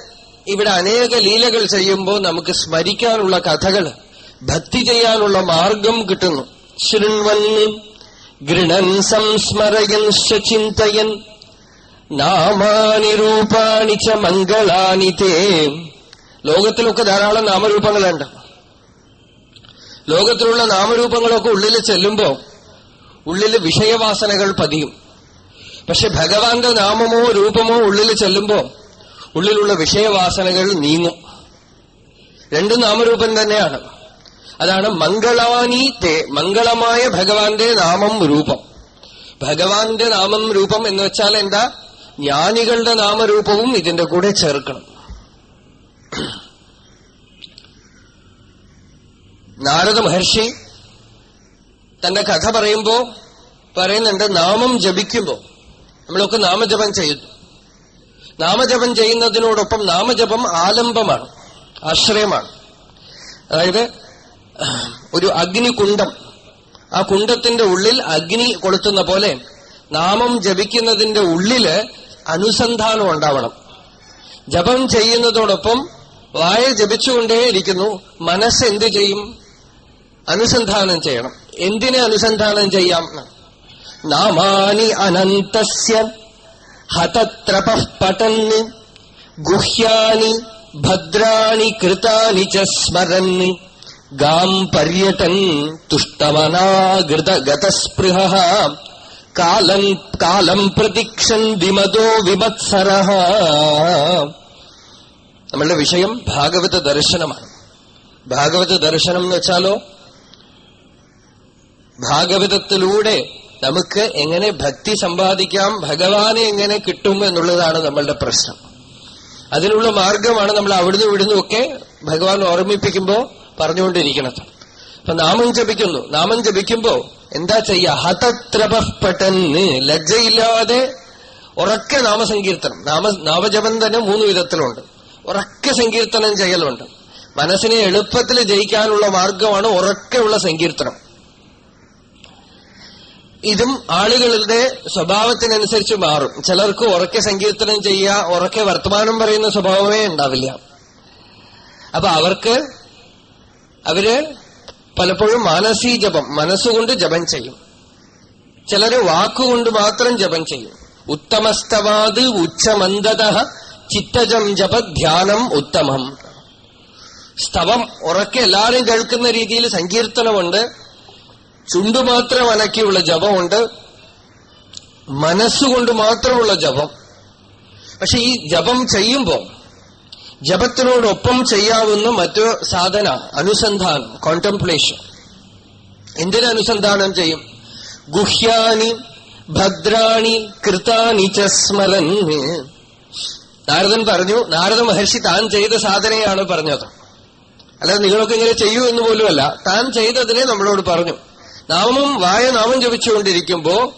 Speaker 1: ഇവിടെ അനേക ലീലകൾ ചെയ്യുമ്പോൾ നമുക്ക് സ്മരിക്കാനുള്ള കഥകൾ ഭക്തി ചെയ്യാനുള്ള മാർഗം കിട്ടുന്നു. ശൃൺവൻ ഗൃണൻ സംസ്മരയൻ ചിന്തയൻ നാമാനി രൂപാണി ച മംഗളാനി തേ. ലോകത്തിലൊക്കെ ധാരാളം നാമരൂപങ്ങളുണ്ട്. ലോകത്തിലുള്ള നാമരൂപങ്ങളൊക്കെ ഉള്ളിൽ ചെല്ലുമ്പോ ഉള്ളിൽ വിഷയവാസനകൾ പതിയും. പക്ഷെ ഭഗവാന്റെ നാമമോ രൂപമോ ഉള്ളിൽ ചെല്ലുമ്പോ ഉള്ളിലുള്ള വിഷയവാസനകൾ നീങ്ങും. രണ്ടും നാമരൂപം തന്നെയാണ്. അതാണ് മംഗളാനി തേ മംഗളമായ ഭഗവാന്റെ നാമം രൂപം. ഭഗവാന്റെ നാമം രൂപം എന്ന് വെച്ചാൽ എന്താ? ജ്ഞാനികളുടെ നാമരൂപവും ഇതിന്റെ കൂടെ ചേർക്കണം. നാരദ മഹർഷി തന്റെ കഥ പറയുമ്പോ പറയുന്നുണ്ട് നാമം ജപിക്കുമ്പോ. നമ്മളൊക്കെ നാമജപം ചെയ്യുന്നു. നാമജപം ചെയ്യുന്നതിനോടൊപ്പം നാമജപം ആലംബമാണ് ആശ്രയമാണ്. അതായത് ഒരു അഗ്നികുണ്ടം. ആ കുണ്ടത്തിന്റെ ഉള്ളിൽ അഗ്നി കൊളുത്തുന്ന പോലെ നാമം ജപിക്കുന്നതിന്റെ ഉള്ളിൽ അനുസന്ധാനം ഉണ്ടാവണം. ജപം ചെയ്യുന്നതോടൊപ്പം വായ ജപിച്ചുകൊണ്ടേയിരിക്കുന്നു മനസ്സ് എന്ത് ചെയ്യും? അനുസന്ധാനം ചെയ്യണം. എന്തിനെ അനുസന്ധാനം ചെയ്യാം? നാമാനി അനന്തസ്യ ഹതത്രപ പടന്ന് ഗുഹ്യാനി ഭദ്രാണി കൃതാനി ച ഗാം പര്യതൻ തുഷ്ടമനാഗൃത ഗതസ്പൃഹ കാലം കാലം പ്രതീക്ഷൻ വിമതോ വിമത്സര നമ്മളുടെ വിഷയം ഭാഗവത ദർശനമാണ്. ഭാഗവത ദർശനം എന്ന് വെച്ചാലോ ഭാഗവതത്തിലൂടെ നമുക്ക് എങ്ങനെ ഭക്തി സമ്പാദിക്കാം ഭഗവാനെ എങ്ങനെ കിട്ടും എന്നുള്ളതാണ് നമ്മളുടെ പ്രശ്നം. അതിനുള്ള മാർഗമാണ് നമ്മൾ അവിടുന്ന് ഇവിടുന്നും ഭഗവാൻ ഓർമ്മിപ്പിക്കുമ്പോ പറഞ്ഞുകൊണ്ടിരിക്കുന്നത്. അപ്പൊ നാമം ജപിക്കുന്നു. നാമം ജപിക്കുമ്പോ എന്താ ചെയ്യ? ഹതത്രപെട്ടെന്ന് ലജ്ജയില്ലാതെ ഉറക്കെ നാമസങ്കീർത്തനം. നാമ നാമജപം തന്നെ മൂന്ന് വിധത്തിലുണ്ട്. ഉറക്കെ സങ്കീർത്തനം ചെയ്യലുണ്ട്. മനസ്സിനെ എളുപ്പത്തിൽ ജയിക്കാനുള്ള മാർഗമാണ് ഉറക്കെയുള്ള സങ്കീർത്തനം. ഇതും ആളുകളുടെ സ്വഭാവത്തിനനുസരിച്ച് മാറും. ചിലർക്ക് ഉറക്കെ സങ്കീർത്തനം ചെയ്യുക ഉറക്കെ വർത്തമാനം പറയുന്ന സ്വഭാവമേ ഉണ്ടാവില്ല. അപ്പൊ അവർക്ക് അവർ പലപ്പോഴും മാനസീ ജപം മനസ്സുകൊണ്ട് ജപം ചെയ്യും. ചിലര് വാക്കുകൊണ്ട് മാത്രം ജപം ചെയ്യും. ഉത്തമസ്തവാത് ഉച്ചമന്ദത ചിത്തജം ജപ ധ്യാനം ഉത്തമം. സ്തവം ഉറക്കെ എല്ലാവരും കേൾക്കുന്ന രീതിയിൽ സങ്കീർത്തനമുണ്ട്. ചുണ്ടുമാത്രം അനക്കിയുള്ള ജപമുണ്ട്. മനസ്സുകൊണ്ട് മാത്രമുള്ള ജപം. പക്ഷെ ഈ ജപം ചെയ്യുമ്പോ ജപത്തിനോടൊപ്പം ചെയ്യാവുന്ന മറ്റു സാധന അനുസന്ധാനം കോൺടംപ്ലേഷൻ എന്തിനു അനുസന്ധാനം ചെയ്യും? ഗുഹ്യാനി ഭദ്രാണി കൃതാനി ച സ്മരൻ. നാരദൻ പറഞ്ഞു നാരദ മഹർഷി താൻ ചെയ്ത സാധനയാണ് പറഞ്ഞത്. അല്ലാതെ നിങ്ങളൊക്കെ ഇങ്ങനെ ചെയ്യൂ എന്ന് പോലുമല്ല. താൻ ചെയ്തതിനെ നമ്മളോട് പറഞ്ഞു. നാമം വായ നാമം ജപിച്ചുകൊണ്ടിരിക്കുമ്പോ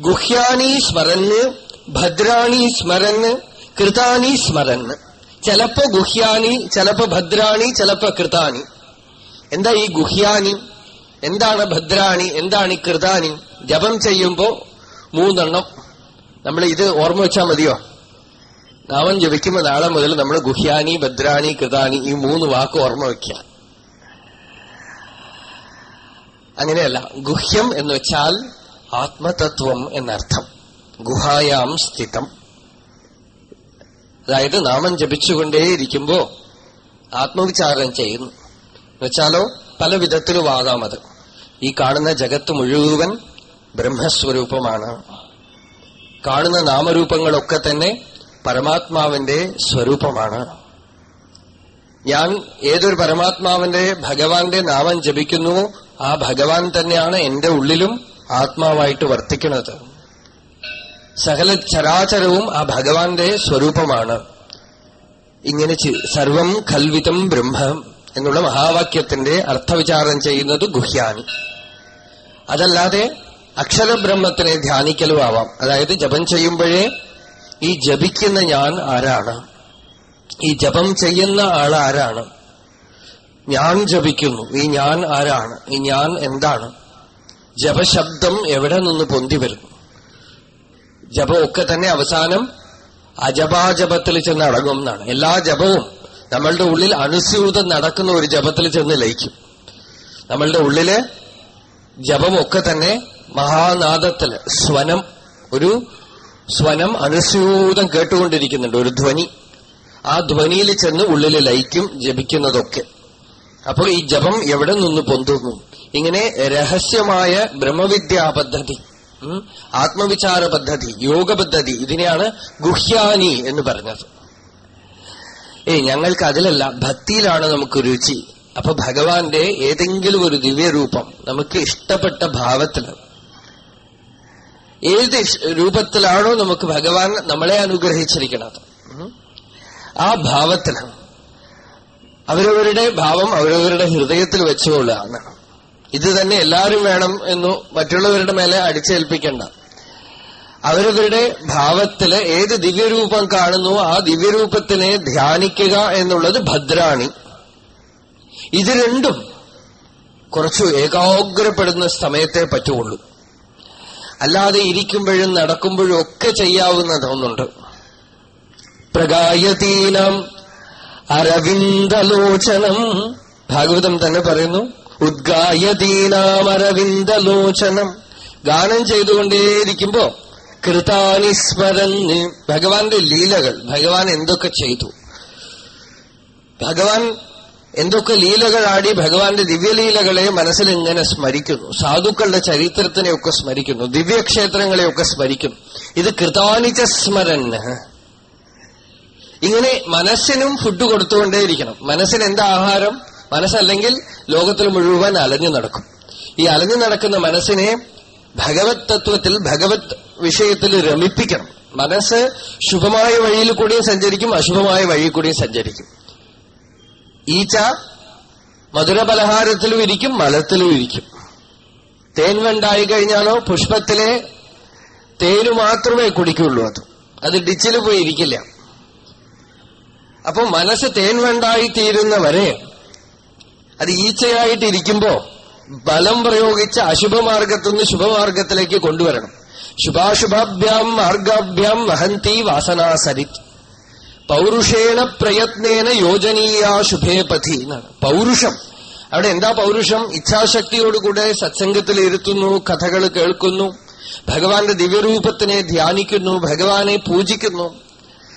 Speaker 1: ഗുഹ്യാനി സ്മരന് ഭദ്രാണി സ്മരന് കൃതാനി സ്മരന് ചിലപ്പോ ഗുഹ്യാനി ചിലപ്പോ ഭദ്രാണി ചിലപ്പോ കൃതാനി. എന്താ ഈ ഗുഹ്യാനി? എന്താണ് ഭദ്രാണി? എന്താണ് ഈ കൃതാനി? ജപം ചെയ്യുമ്പോ മൂന്നെണ്ണം. നമ്മൾ ഇത് ഓർമ്മ വെച്ചാൽ മതിയോ? നാമം ജപിക്കുമ്പോൾ നാളെ മുതൽ നമ്മൾ ഗുഹ്യാനി ഭദ്രാണി കൃതാനി ഈ മൂന്ന് വാക്ക് ഓർമ്മ വെക്കുക അങ്ങനെയല്ല ഗുഹ്യം എന്ന് വെച്ചാൽ ആത്മതത്വം എന്നർത്ഥം. ഗുഹായാം സ്ഥിതം. അതായത് നാമം ജപിച്ചുകൊണ്ടേയിരിക്കുമ്പോ ആത്മവിചാരം ചെയ്യുന്നു. എന്നുവെച്ചാലോ പല വിധത്തിലുമാകാം അത്. ഈ കാണുന്ന ജഗത്ത് മുഴുവൻ ബ്രഹ്മസ്വരൂപമാണ്. കാണുന്ന നാമരൂപങ്ങളൊക്കെ തന്നെ പരമാത്മാവിന്റെ സ്വരൂപമാണ്. ഞാൻ ഏതൊരു പരമാത്മാവിന്റെ ഭഗവാന്റെ നാമം ജപിക്കുന്നുവോ ആ ഭഗവാൻ തന്നെയാണ് എന്റെ ഉള്ളിലും ആത്മാവായിട്ട് വർത്തിക്കുന്നത്. സകല ചരാചരവും ആ ഭഗവാന്റെ സ്വരൂപമാണ്. ഇങ്ങനെ സർവം കൽവിതം ബ്രഹ്മം എന്നുള്ള മഹാവാക്യത്തിന്റെ അർത്ഥവിചാരം ചെയ്യുന്നത് ഗുഹ്യാനി. അതല്ലാതെ അക്ഷരബ്രഹ്മത്തിനെ ധ്യാനിക്കലും ആവാം. അതായത് ജപം ചെയ്യുമ്പോഴേ ഈ ജപിക്കുന്ന ഞാൻ ആരാണ്? ഈ ജപം ചെയ്യുന്ന ആൾ ആരാണ്? ഞാൻ ജപിക്കുന്നു. ഈ ഞാൻ ആരാണ്? ഈ ഞാൻ എന്താണ്? ജപശബ്ദം എവിടെ നിന്ന് പൊന്തി വരുന്നു? ജപമൊക്കെ തന്നെ അവസാനം അജപാജപത്തിൽ ചെന്ന് അടങ്ങും എന്നാണ്. എല്ലാ ജപവും നമ്മളുടെ ഉള്ളിൽ അനുസ്യൂതം നടക്കുന്ന ഒരു ജപത്തിൽ ചെന്ന് ലയിക്കും. നമ്മളുടെ ഉള്ളിൽ ജപമൊക്കെ തന്നെ മഹാനാദത്തിൽ സ്വനം ഒരു സ്വനം അനുസ്യൂതം കേട്ടുകൊണ്ടിരിക്കുന്നുണ്ട് ഒരു ധ്വനി. ആ ധ്വനിയിൽ ചെന്ന് ഉള്ളിൽ ലയിക്കും ജപിക്കുന്നതൊക്കെ. അപ്പോൾ ഈ ജപം എവിടെ നിന്ന് പൊന്തുന്നു? ഇങ്ങനെ രഹസ്യമായ ബ്രഹ്മവിദ്യാ പദ്ധതി ആത്മവിചാര പദ്ധതി യോഗ പദ്ധതി ഇതിനെയാണ് ഗുഹ്യാനി എന്ന് പറഞ്ഞത്. ഏ ഞങ്ങൾക്ക് അതിലല്ല ഭക്തിയിലാണ് നമുക്ക് രുചി. അപ്പൊ ഭഗവാന്റെ ഏതെങ്കിലും ഒരു ദിവ്യരൂപം നമുക്ക് ഇഷ്ടപ്പെട്ട ഭാവത്തിൽ ഏത് രൂപത്തിലാണോ നമുക്ക് ഭഗവാൻ നമ്മളെ അനുഗ്രഹിച്ചിരിക്കുന്നത്. ആ ഭാവത്തിൽ അവരവരുടെ ഭാവം അവരവരുടെ ഹൃദയത്തിൽ വെച്ചുകൊള്ളുകയാണ്. ഇത് തന്നെ എല്ലാവരും വേണം എന്ന് മറ്റുള്ളവരുടെ മേലെ അടിച്ചേൽപ്പിക്കണ്ട. അവരവരുടെ ഭാവത്തിൽ ഏത് ദിവ്യരൂപം കാണുന്നു ആ ദിവ്യരൂപത്തിനെ ധ്യാനിക്കുക എന്നുള്ളത് ഭദ്രാണി. ഇത് രണ്ടും കുറച്ചു ഏകാഗ്രപ്പെടുന്ന സമയത്തെ പറ്റുള്ളൂ. അല്ലാതെ ഇരിക്കുമ്പോഴും നടക്കുമ്പോഴും ഒക്കെ ചെയ്യാവുന്നതൊന്നുണ്ട് പ്രഗായതീനം അരവിന്ദലോചനം. ഭാഗവതം തന്നെ പറയുന്നു ഉദ്ഗായതീനാം അരവിന്ദലോചനം ഗാനം ചെയ്തുകൊണ്ടേയിരിക്കുമ്പോ കൃതാനി സ്മരന്ന് ഭഗവാന്റെ ലീലകൾ ഭഗവാൻ എന്തൊക്കെ ചെയ്തു? ഭഗവാൻ എന്തൊക്കെ ലീലകളാടി ഭഗവാന്റെ ദിവ്യലീലകളെ മനസ്സിൽ ഇങ്ങനെ സ്മരിക്കുന്നു. സാധുക്കളുടെ ചരിത്രത്തിനെയൊക്കെ സ്മരിക്കുന്നു. ദിവ്യക്ഷേത്രങ്ങളെയൊക്കെ സ്മരിക്കുന്നു. ഇത് കൃതാനിച്ച സ്മരൻ ഇങ്ങനെ മനസ്സിനും ഫുഡ് കൊടുത്തുകൊണ്ടേയിരിക്കണം. മനസ്സിന് എന്താ ആഹാരം? മനസ്സല്ലെങ്കിൽ ലോകത്തിൽ മുഴുവൻ അലഞ്ഞു നടക്കും. ഈ അലഞ്ഞു നടക്കുന്ന മനസ്സിനെ ഭഗവത് തത്വത്തിൽ ഭഗവത് വിഷയത്തിൽ രമിപ്പിക്കണം. മനസ്സ് ശുഭമായ വഴിയിൽ കൂടിയും സഞ്ചരിക്കും അശുഭമായ വഴിയിൽ കൂടിയും സഞ്ചരിക്കും. ഈച്ച മധുരപലഹാരത്തിലും ഇരിക്കും മലത്തിലും ഇരിക്കും. തേൻ വണ്ടായി കഴിഞ്ഞാലോ പുഷ്പത്തിലെ തേന് മാത്രമേ കുടിക്കുള്ളൂ അത്. അത് ഡിച്ചിൽ പോയി ഇരിക്കില്ല. അപ്പൊ മനസ്സ് തേൻ വണ്ടായി തീരുന്നവരെ അത് ഈച്ചയായിട്ടിരിക്കുമ്പോ ബലം പ്രയോഗിച്ച് അശുഭമാർഗത്തുനിന്ന് ശുഭമാർഗത്തിലേക്ക് കൊണ്ടുവരണം. ശുഭാശുഭാഭ്യാം മാർഗാഭ്യാം മഹന്തി വാസനാസരിത് പൗരുഷേണ പ്രയത്നേന യോജനീയ ശുഭേ പഥി എന്നാണ്. പൗരുഷം. അവിടെ എന്താ പൗരുഷം? ഇച്ഛാശക്തിയോടുകൂടെ സത്സംഗത്തിൽ ഇരുത്തുന്നു കഥകൾ കേൾക്കുന്നു ഭഗവാന്റെ ദിവ്യരൂപത്തിനെ ധ്യാനിക്കുന്നു ഭഗവാനെ പൂജിക്കുന്നു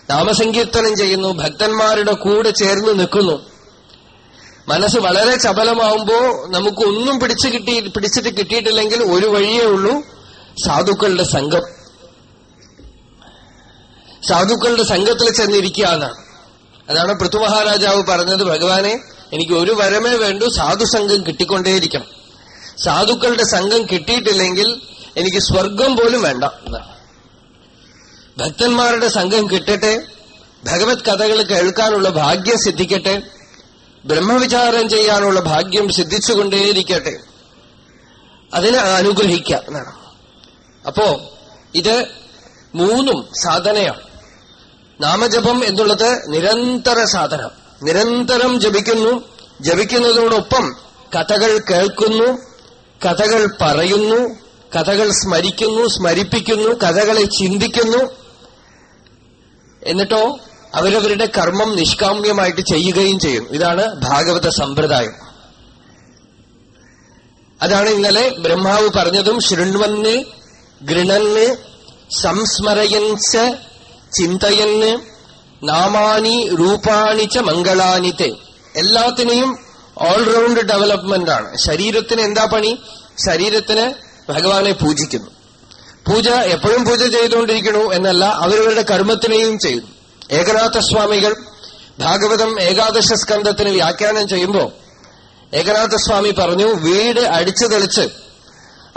Speaker 1: നാമസങ്കീർത്തനം ചെയ്യുന്നു ഭക്തന്മാരുടെ കൂടെ ചേർന്ന് നിൽക്കുന്നു. മനസ്സ് വളരെ ചപലമാവുമ്പോ നമുക്ക് ഒന്നും പിടിച്ചു കിട്ടി പിടിച്ചിട്ട് കിട്ടിയിട്ടില്ലെങ്കിൽ ഒരു വഴിയേ ഉള്ളൂ സാധുക്കളുടെ സംഘം. സാധുക്കളുടെ സംഘത്തിൽ ചെന്നിരിക്കുകയാണ്. അതാണ് പൃഥുമഹാരാജാവ് പറഞ്ഞത് ഭഗവാനെ എനിക്ക് ഒരു വരമേ വേണ്ടു സാധുസംഘം കിട്ടിക്കൊണ്ടേയിരിക്കണം. സാധുക്കളുടെ സംഘം കിട്ടിയിട്ടില്ലെങ്കിൽ എനിക്ക് സ്വർഗം പോലും വേണ്ട. എന്നാണ്. ഭക്തന്മാരുടെ സംഘം കിട്ടട്ടെ ഭഗവത് കഥകൾ കേൾക്കാനുള്ള ഭാഗ്യം സിദ്ധിക്കട്ടെ ബ്രഹ്മവിചാരം ചെയ്യാനുള്ള ഭാഗ്യം സിദ്ധിച്ചുകൊണ്ടേയിരിക്കട്ടെ. അതിനെ അനുഗ്രഹിക്കുക എന്നാണ്. അപ്പോ ഇത് മൂന്നും സാധനയാണ്. നാമജപം എന്നുള്ളത് നിരന്തര സാധന. നിരന്തരം ജപിക്കുന്നു. ജപിക്കുന്നതോടൊപ്പം കഥകൾ കേൾക്കുന്നു കഥകൾ പറയുന്നു കഥകൾ സ്മരിക്കുന്നു സ്മരിപ്പിക്കുന്നു കഥകളെ ചിന്തിക്കുന്നു. എന്നിട്ടോ അവരവരുടെ കർമ്മം നിഷ്കാമ്യമായിട്ട് ചെയ്യുകയും ചെയ്യും. ഇതാണ് ഭാഗവത സമ്പ്രദായം. അതാണ് ഇന്നലെ ബ്രഹ്മാവ് പറഞ്ഞതും ശൃണ്വന്ന് ഗൃണന്ന് സംസ്മരയൻസ് ചിന്തയന് നാമാനി രൂപാണി ച മംഗളാനിത്തെ എല്ലാത്തിനെയും ഓൾറൗണ്ട് ഡെവലപ്മെന്റ് ആണ്. ശരീരത്തിന് എന്താ പണി? ശരീരത്തിന് ഭഗവാനെ പൂജിക്കുന്നു. പൂജ എപ്പോഴും പൂജ ചെയ്തുകൊണ്ടിരിക്കണു എന്നല്ല അവരവരുടെ കർമ്മത്തിനെയും ചെയ്യുന്നു. ഏകനാഥസ്വാമികൾ ഭാഗവതം ഏകാദശ സ്കന്ധത്തിന് വ്യാഖ്യാനം ചെയ്യുമ്പോൾ ഏകനാഥസ്വാമി പറഞ്ഞു വീട് അടിച്ചു തെളിച്ച്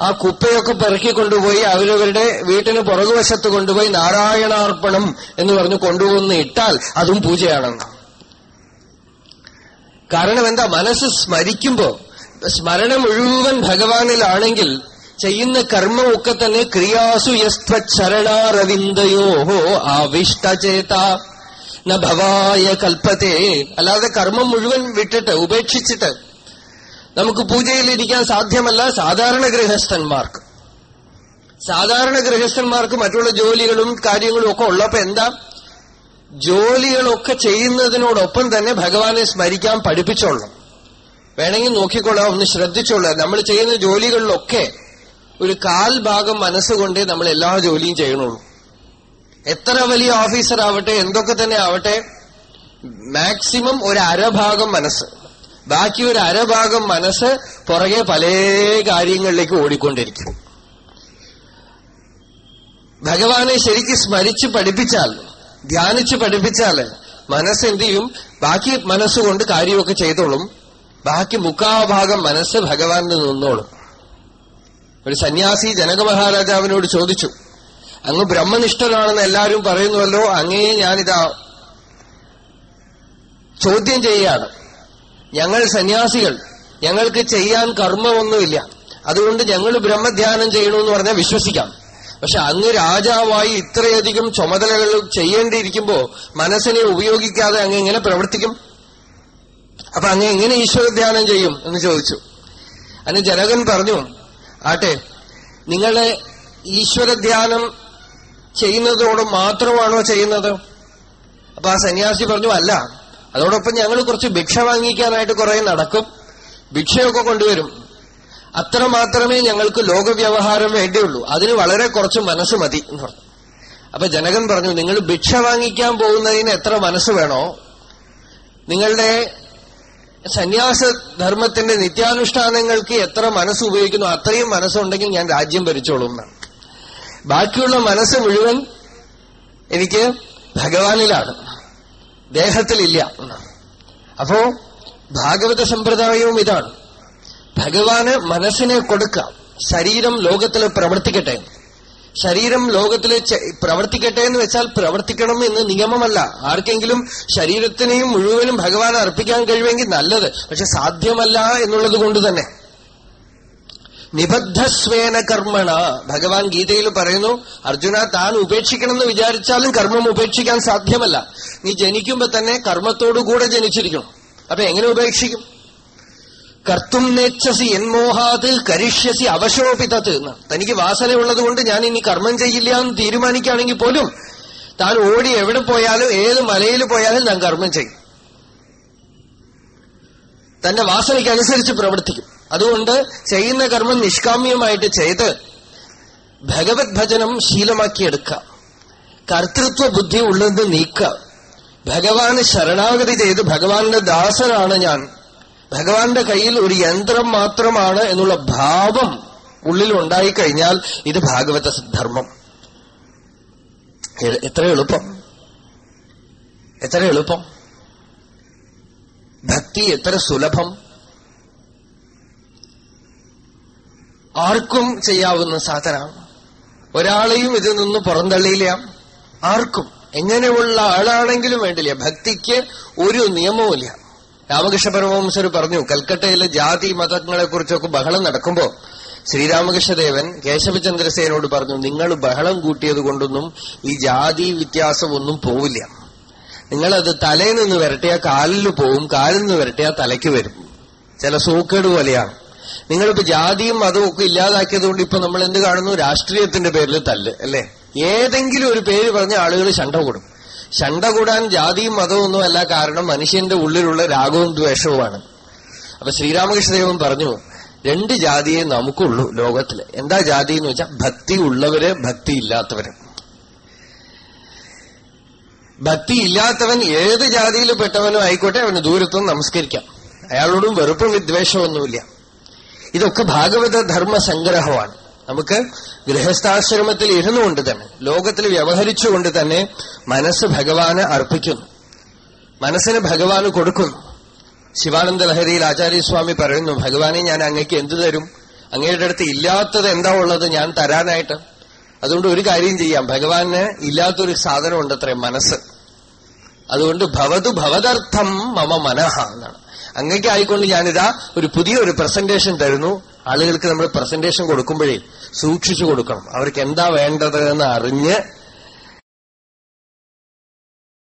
Speaker 1: ആ കുപ്പയൊക്കെ പെറുക്കി കൊണ്ടുപോയി അവരവരുടെ വീട്ടിന് പുറകുവശത്ത് കൊണ്ടുപോയി നാരായണാർപ്പണം എന്ന് പറഞ്ഞു കൊണ്ടുപോകുന്ന ഇട്ടാൽ അതും പൂജയാണെന്ന്. കാരണം എന്താ? മനസ്സ് സ്മരിക്കുമ്പോ സ്മരണ മുഴുവൻ ഭഗവാനിലാണെങ്കിൽ ചെയ്യുന്ന കർമ്മമൊക്കെ തന്നെ ക്രിയാസു യസ്ത്വരണാരവിന്ദയോ ആവിഷ്ടചേത. ന ഭവായ കൽപ്പത്തെ. അല്ലാതെ കർമ്മം മുഴുവൻ വിട്ടിട്ട് ഉപേക്ഷിച്ചിട്ട് നമുക്ക് പൂജയിലിരിക്കാൻ സാധ്യമല്ല സാധാരണ ഗൃഹസ്ഥന്മാർക്ക്. സാധാരണ ഗൃഹസ്ഥന്മാർക്ക് മറ്റുള്ള ജോലികളും കാര്യങ്ങളും ഒക്കെ ഉള്ളപ്പോ എന്താ? ജോലികളൊക്കെ ചെയ്യുന്നതിനോടൊപ്പം തന്നെ ഭഗവാനെ സ്മരിക്കാൻ പഠിപ്പിച്ചോളണം. വേണമെങ്കിൽ നോക്കിക്കൊള്ളാം ഒന്ന് ശ്രദ്ധിച്ചോളാം. നമ്മൾ ചെയ്യുന്ന ജോലികളിലൊക്കെ ഒരു കാൽ ഭാഗം മനസ്സുകൊണ്ടേ നമ്മൾ എല്ലാ ജോലിയും ചെയ്യണുള്ളൂ. എത്ര വലിയ ഓഫീസർ ആവട്ടെ എന്തൊക്കെ തന്നെ ആവട്ടെ മാക്സിമം ഒരു അരഭാഗം മനസ്സ്. ബാക്കി ഒരു അരഭാഗം മനസ്സ് പുറകെ പല കാര്യങ്ങളിലേക്ക് ഓടിക്കൊണ്ടിരിക്കും. ഭഗവാനെ ശരിക്ക് സ്മരിച്ച് പഠിപ്പിച്ചാൽ ധ്യാനിച്ച് പഠിപ്പിച്ചാൽ മനസ്സ് എന്ത് ചെയ്യും? ബാക്കി മനസ്സുകൊണ്ട് കാര്യമൊക്കെ ചെയ്തോളും. ബാക്കി മുക്കാഭാഗം മനസ്സ് ഭഗവാനിൽ നിന്നോളും. ഒരു സന്യാസി ജനക മഹാരാജാവിനോട് ചോദിച്ചു അങ്ങ് ബ്രഹ്മനിഷ്ഠനാണെന്ന് എല്ലാവരും പറയുന്നുവല്ലോ അങ്ങേ ഞാനിതാ ചോദ്യം ചെയ്യാണ് ഞങ്ങൾ സന്യാസികൾ ഞങ്ങൾക്ക് ചെയ്യാൻ കർമ്മമൊന്നുമില്ല. അതുകൊണ്ട് ഞങ്ങൾ ബ്രഹ്മധ്യാനം ചെയ്യണമെന്ന് പറഞ്ഞാൽ വിശ്വസിക്കാം. പക്ഷെ അങ്ങ് രാജാവായി ഇത്രയധികം ചുമതലകൾ ചെയ്യേണ്ടിയിരിക്കുമ്പോ മനസ്സിനെ ഉപയോഗിക്കാതെ അങ്ങ് എങ്ങനെ പ്രവർത്തിക്കും? അപ്പൊ അങ്ങ് എങ്ങനെ ഈശ്വരധ്യാനം ചെയ്യും? എന്ന് ചോദിച്ചു. അന്ന് ജനകൻ പറഞ്ഞു ആട്ടെ നിങ്ങളെ ഈശ്വരധ്യാനം ചെയ്യുന്നതോട് മാത്രമാണോ ചെയ്യുന്നത്? അപ്പൊ ആ സന്യാസി പറഞ്ഞു അല്ല അതോടൊപ്പം ഞങ്ങൾ കുറച്ച് ഭിക്ഷ വാങ്ങിക്കാനായിട്ട് കുറെ നടക്കും ഭിക്ഷയൊക്കെ കൊണ്ടുവരും. അത്ര മാത്രമേ ഞങ്ങൾക്ക് ലോകവ്യവഹാരം വേണ്ടിയുള്ളൂ. അതിന് വളരെ കുറച്ച് മനസ്സ് മതി. എന്ന് പറഞ്ഞു. അപ്പൊ ജനകൻ പറഞ്ഞു നിങ്ങൾ ഭിക്ഷ വാങ്ങിക്കാൻ പോകുന്നതിന് എത്ര മനസ്സ് വേണോ? നിങ്ങളുടെ സന്യാസ ധർമ്മത്തിന്റെ നിത്യാനുഷ്ഠാനങ്ങൾക്ക് എത്ര മനസ്സ് ഉപയോഗിക്കുന്നു അത്രയും മനസ്സുണ്ടെങ്കിൽ ഞാൻ രാജ്യം ഭരിച്ചോളും എന്നാണ്. ബാക്കിയുള്ള മനസ്സ് മുഴുവൻ എനിക്ക് ഭഗവാനിലാണ്. ദേഹത്തിലില്ല അപ്പോ ഭാഗവത സമ്പ്രദായവും ഇതാണ്. ഭഗവാന് മനസ്സിനെ കൊടുക്കാം ശരീരം ലോകത്തിൽ പ്രവർത്തിക്കട്ടെ ശരീരം ലോകത്തിൽ പ്രവർത്തിക്കട്ടെ എന്ന് വെച്ചാൽ പ്രവർത്തിക്കണം എന്ന് നിയമമല്ല. ആർക്കെങ്കിലും ശരീരത്തിനെയും മുഴുവനും ഭഗവാൻ അർപ്പിക്കാൻ കഴിയുമെങ്കിൽ നല്ലത്. പക്ഷെ സാധ്യമല്ല എന്നുള്ളത് കൊണ്ട് തന്നെ. നിബദ്ധസ്വേന കർമ്മണ. ഭഗവാൻ ഗീതയിൽ പറയുന്നു അർജുന താൻ ഉപേക്ഷിക്കണം എന്ന് വിചാരിച്ചാലും കർമ്മം ഉപേക്ഷിക്കാൻ സാധ്യമല്ല. നീ ജനിക്കുമ്പോ തന്നെ കർമ്മത്തോടുകൂടെ ജനിച്ചിരിക്കണം. അപ്പൊ എങ്ങനെ ഉപേക്ഷിക്കും? കർത്തും നേച്ഛസി എന്മോഹാത് കരിഷ്യസി അവശോപിതത് എന്ന്. തനിക്ക് വാസനയുള്ളത് കൊണ്ട് ഞാൻ ഇനി കർമ്മം ചെയ്യില്ല എന്ന് തീരുമാനിക്കുകയാണെങ്കിൽ പോലും താൻ ഓടി എവിടെ പോയാലും ഏത് മലയിൽ പോയാലും ഞാൻ കർമ്മം ചെയ്യും. തന്റെ വാസനയ്ക്കനുസരിച്ച് പ്രവർത്തിക്കും. അതുകൊണ്ട് ചെയ്യുന്ന കർമ്മം നിഷ്കാമ്യമായിട്ട് ചെയ്ത് ഭഗവത് ഭജനം ശീലമാക്കിയെടുക്കുക കർത്തൃത്വ ബുദ്ധി ഉള്ളത് നീക്കുക ഭഗവാന് ശരണാഗതി ചെയ്ത് ഭഗവാന്റെ ദാസനാണ് ഞാൻ. ഭഗവാന്റെ കയ്യിൽ ഒരു യന്ത്രം മാത്രമാണ് എന്നുള്ള ഭാവം ഉള്ളിൽ ഉണ്ടായിക്കഴിഞ്ഞാൽ ഇത് ഭാഗവത ധർമ്മം എത്ര എളുപ്പം. എത്ര എളുപ്പം. ഭക്തി എത്ര സുലഭം. ആർക്കും ചെയ്യാവുന്ന സാധനമാണ് ഒരാളെയും ഇതിൽ നിന്ന് പുറന്തള്ളിയില്ല. ആർക്കും. എങ്ങനെയുള്ള ആളാണെങ്കിലും വേണ്ടില്ല. ഭക്തിക്ക് ഒരു നിയമവുമില്ല. രാമകൃഷ്ണ പരമവംശർ പറഞ്ഞു കൽക്കട്ടയിലെ ജാതി മതങ്ങളെ കുറിച്ചൊക്കെ ബഹളം നടക്കുമ്പോൾ ശ്രീരാമകൃഷ്ണദേവൻ കേശവചന്ദ്രസേനോട് പറഞ്ഞു നിങ്ങൾ ബഹളം കൂട്ടിയത് കൊണ്ടൊന്നും ഈ ജാതി വ്യത്യാസമൊന്നും പോവില്ല. നിങ്ങളത് തലയിൽ നിന്ന് വരട്ടിയാൽ കാലിൽ പോവും കാലിൽ നിന്ന് വരട്ടിയാൽ തലയ്ക്ക് വരും. ചില സൂക്കേട് പോലെയാണ് നിങ്ങളിപ്പോ ജാതിയും മതവും ഒക്കെ ഇല്ലാതാക്കിയത് കൊണ്ട് ഇപ്പൊ നമ്മൾ എന്ത് കാണുന്നു? രാഷ്ട്രീയത്തിന്റെ പേരിൽ തല്ല് അല്ലേ? ഏതെങ്കിലും ഒരു പേര് പറഞ്ഞ ആളുകൾ ശണ്ട കൂടും ശണ്ട കൂടാൻ ജാതിയും അല്ല കാരണം മനുഷ്യന്റെ ഉള്ളിലുള്ള രാഗവും ദ്വേഷവുമാണ്. അപ്പൊ ശ്രീരാമകൃഷ്ണദേവൻ പറഞ്ഞു രണ്ട് ജാതിയെ നമുക്കുള്ളൂ ലോകത്തിൽ. എന്താ ജാതി എന്ന് വെച്ചാൽ ഭക്തി ഉള്ളവര് ഭക്തി ഇല്ലാത്തവര്. ഭക്തി ഇല്ലാത്തവൻ ഏത് ജാതിയിൽ പെട്ടവനും ആയിക്കോട്ടെ അവന് ദൂരത്തും നമസ്കരിക്കാം. അയാളോടും വെറുപ്പും വിദ്വേഷമൊന്നുമില്ല ഇതൊക്കെ ഭാഗവത ധർമ്മ സംഗ്രഹമാണ് നമുക്ക് ഗൃഹസ്ഥാശ്രമത്തിൽ ഇരുന്നുകൊണ്ട് തന്നെ ലോകത്തിൽ വ്യവഹരിച്ചുകൊണ്ട് തന്നെ മനസ്സ് ഭഗവാന് അർപ്പിക്കുന്നു. മനസ്സിന് ഭഗവാന് കൊടുക്കുന്നു. ശിവാനന്ദ ലഹരിയിൽ ആചാര്യസ്വാമി പറയുന്നു ഭഗവാനെ ഞാൻ അങ്ങയ്ക്ക് എന്തു തരും? അങ്ങയുടെ അടുത്ത് ഇല്ലാത്തത് എന്താ ഉള്ളത് ഞാൻ തരാനായിട്ട്? അതുകൊണ്ട് ഒരു കാര്യം ചെയ്യാം. ഭഗവാന് ഇല്ലാത്തൊരു സാധനം ഉണ്ട് അത്രയും മനസ്സ്. അതുകൊണ്ട് ഭവതു ഭവതർത്ഥം മമ മനഃ എന്നാണ്. അങ്ങക്കായിക്കൊണ്ട് ഞാനിതാ ഒരു പുതിയൊരു പ്രസന്റേഷൻ തരുന്നു. ആളുകൾക്ക് നമ്മൾ പ്രസന്റേഷൻ കൊടുക്കുമ്പോഴേ സൂക്ഷിച്ചു കൊടുക്കണം. അവർക്ക് എന്താ വേണ്ടത് എന്ന് അറിഞ്ഞ്